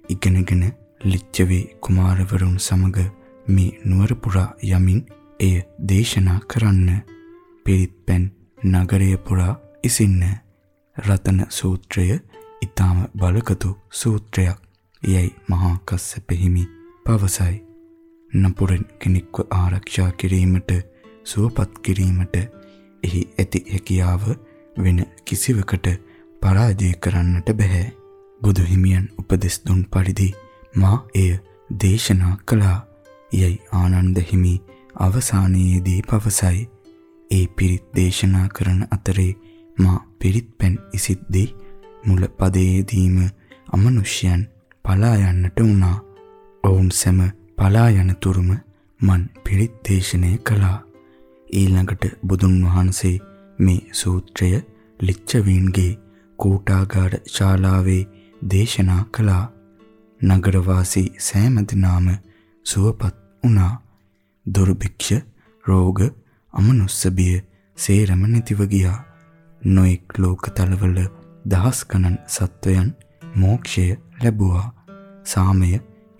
ඉගෙනගෙන ලිච්ඡවි කුමාරවරුන් සමග මේ නුවර පුරා යමින් එය දේශනා කරන්න. පිරිත්පැන් නගරය පුරා ඉසින්න. රතන සූත්‍රය ඊටාම බලකතු සූත්‍රයක්. යයි මහා කස්සප හිමි පවසයි. නපුරෙන් කෙනෙක්ව ආරක්ෂා කිරීමට සුවපත් කිරීමට එහි ඇති හැකියාව වෙන කිසිවකට පරාජය කරන්නට බෑ. බුදු හිමියන් උපදෙස් දුන් පරිදි මා එය දේශනා කළා. යයි ආනන්ද හිමි අවසානයේදී පවසයි. ඒ පිරිත් දේශනා කරන අතරේ මා පිරිත් පැන් ඉසිද්දී මුල පදයේදීම අමනුෂ්‍යයන් පලා යන්නට වුණා. ඔවුන් සැම පලා යන තුරුම මන් පිරිත් දේශනය කළා. ඊළඟට බුදුන් වහන්සේ මේ සූත්‍රය ලිච්ඡවීන්ගේ කූටාගාර ශාලාවේ දේශනා කළා. නගරවාසී සෑම දිනාම සුවපත් වුණා. දුර්භික්ෂ රෝග අමනුස්සබිය සේරම නැතිව ගියා. නොඑක් ලෝකතලවල දහස් ගණන් සත්වයන් මෝක්ෂය ලැබුවා. සාමය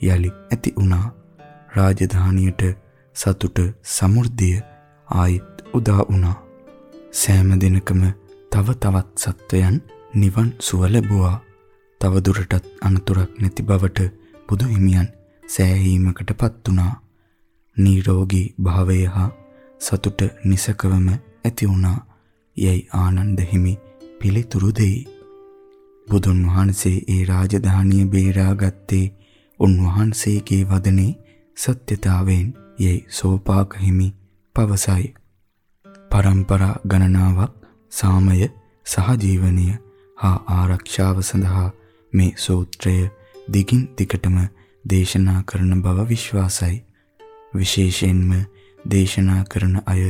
යලි ඇති වුණා. රාජධානියට සතුට සමෘද්ධිය ආයිත් උදා වුණා. සෑම දිනකම තව තවත් සත්වයන් නිවන් සුව ලැබුවා. තව දුරටත් අනතුරක් නැති බවට බුදු හිමියන් සෑහීමකටපත් වුණා. නිරෝගී භාවය හා සතුට නිසකවම ඇති වුණා. යයි ආනන්ද හිමි පිළිතුරු දෙයි. බුදුන් වහන්සේ ඒ රාජධානිය බේරාගත්තේ උන්වහන්සේගේ වදනේ සත්‍යතාවෙන් යයි සෝපාක හිමි පවසයි. පරම්පරා ගණනාවක් සාමය සහජීවනය හා ආරක්ෂාව සඳහා මේ සූත්‍රය දිගින් දිගටම දේශනා කරන බව විශ්වාසයි. විශේෂයෙන්ම දේශනා කරන අය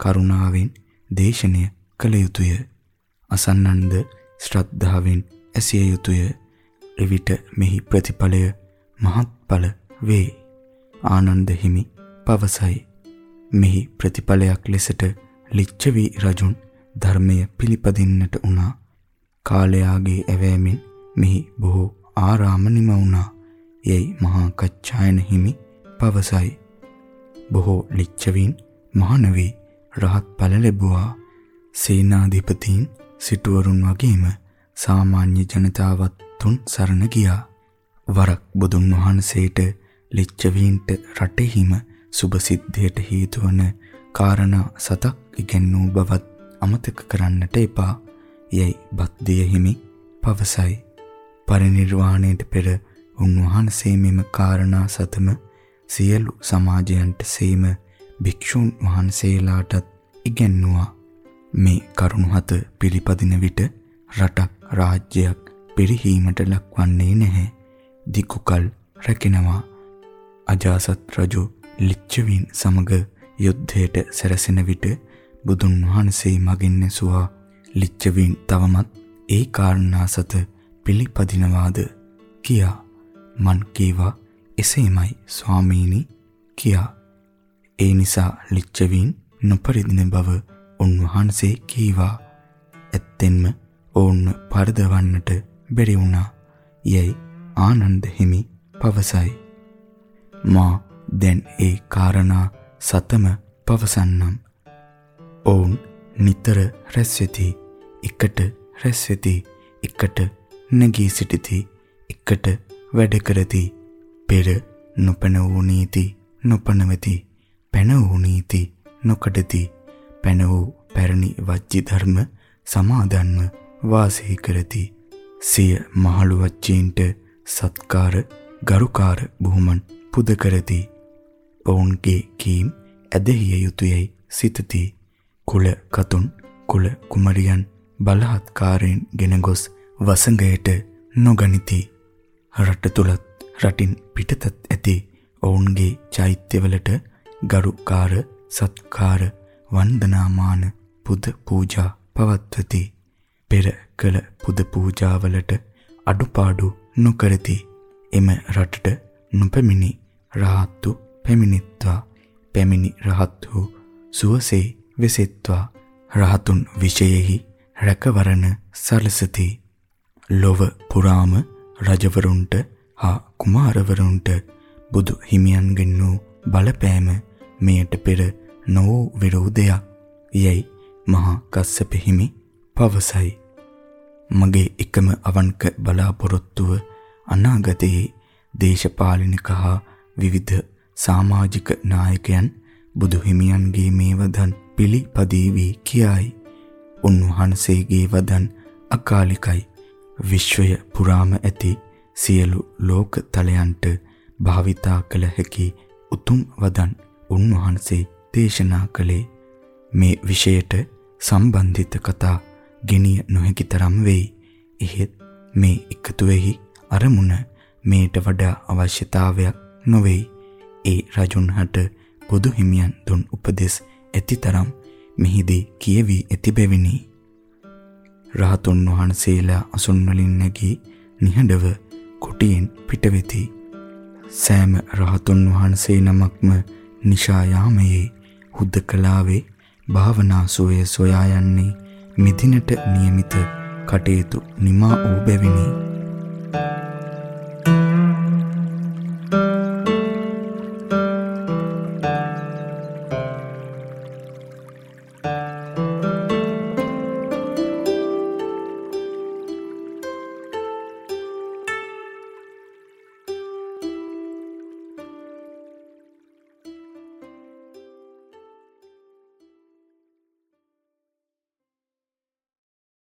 කරුණාවෙන් දේශනය කළ යුතුය. අසන්නන්ද ශ්‍රද්ධාවෙන් ඇසිය යුතුය. එවිට මෙහි ප්‍රතිඵලය මහත්ඵල වේ. ආනන්ද හිමි පවසයි. මෙහි ප්‍රතිඵලයක් ලෙසට ලිච්ඡවි රජුන් ධර්මය පිළිපදින්නට වුණා. කාලයාගේ ඇවෑමෙන් මෙහි බොහෝ ආරාම නිම වුණා. යයි මහා කච්චායන හිමි පවසයි. බොහෝ ලිච්ඡවීන් මහානවී රහත් ඵල ලැබුවා. සේනාධිපතීන් සිටුවරුන් වගේම සාමාන්‍ය ජනතාවත් තුන් සරණ ගියා. වරක් බුදුන් වහන්සේට ලිච්ඡවීන්ට රටෙහිම සුභ සිද්ධියට හේතු වන කාරණා සතක් ඉගෙනූ බවත් අමතක කරන්නට එපා. යයි බද්දිය හිමි පවසයි. පරිනිර්වාණයට පෙර උන්වහන්සේ මෙම කාරණා සතම සියලු සමාජයන්ට සීම භික්ෂුන් වහන්සේලාටත් ඉගැන්නුවා. මේ කරුණු හත පිළිපදින විට රටක් රාජ්‍යයක් පිරිහීමට ලක්වන්නේ නැහැ. දිකුකල් රැකිනවා. අජාසත් රජු ලිච්ඡවීන් සමග යුද්ධයට සැරසෙන විට බුදුන් වහන්සේ මගින් නැසුවා ලිච්ඡවීන් තවමත් ඒ කාරණා සත පිළිපදිනවාද? කියා මන් කීවා එසේමයි ස්වාමීනි කියා. ඒ නිසා ලිච්ඡවීන් නොපරිදින බව උන්වහන්සේ කීවා. ඇත්තෙන්ම ඔවුන් පරදවන්නට බැරි වුණා. යයි ආනන්ද හිමි පවසයි. මා දැන් ඒ කාරණා සතම පවසන්නම්. ඔවුන් නිතර රැස් වෙති. එකට රැස් වෙති. එකට නැගී සිටිති. එකට වැඩ කරති. පෙර නොපැන වූ නීති නොපනවති. පැන වූ නීති නොකඩති. පැන වූ පැරණි වජ්ජි ධර්ම සමාදන්ව වාසය කරති. සිය මහලු වච්චීන්ට සත්කාර ගරුකාර බුහුමන් පුද කරති. ඔවුන්ගේ කීම් ඇදහිය යුතුයයි සිතති. කුල කතුන් කුල කුමරියන් බලහත්කාරයෙන් ගෙන ගොස් වසඟයට නොගනිති. රට තුලත් රටින් පිටතත් ඇති ඔවුන්ගේ චෛත්‍යවලට ගරුකාර සත්කාර වන්දනාමාන පුද පූජා පවත්වති. පෙර කළ පුද පූජාවලට අඩුපාඩු නොකරති. එම රටට නොපැමිණි රහත්තු පැමිණිත්වා. පැමිණි රහත් වූ සුවසේ වෙසෙත්වා. රහතුන් විශේෂෙහි රැකවරණ සලසති. ලොව පුරාම රජවරුන්ට හා කුමාරවරුන්ට බුදු හිමියන්ගෙන් වූ බලපෑම මෙයට පෙර නොවූ විරෝධයක් යයි මහා කස්සප හිමි පවසයි මගේ එකම අවන්ක බලාපොරොත්තුව අනාගතයේ දේශපාලනික හා විවිධ සමාජික නායකයන් බුදු හිමියන්ගේ මේ වදන් පිළිපදීවි කියයි. උන්වහන්සේගේ වදන් අකාලිකයි. විශ්වය පුරාම ඇති සියලු ලෝක තලයන්ට භාවිතා කළ හැකි උතුම් වදන් උන්වහන්සේ දේශනා කළේ මේ විෂයට සම්බන්ධිත කතා ගෙනිය නොහැකි තරම් වෙයි. එහෙත් මේ එකතුවේහි අරමුණ මේට වඩා අවශ්‍යතාවයක් නොවේයි. ඒ රජුන්හට බුදු හිමියන් දුන් උපදෙස් ඇතිතරම් මෙහිදී කියවි ඇති බැවිනි. රහතුන් වහන්සේලා අසුන් වලින් නැගී නිහඬව කුටියෙන් පිටවෙති. සෑම රහතුන් වහන්සේ නමක්ම නිශා යාමයේ හුද්දකලාවේ භාවනා සෝය සොයා යන්නේ මිදිනට નિયમિત කටයුතු නිමා වූ බැවිනි.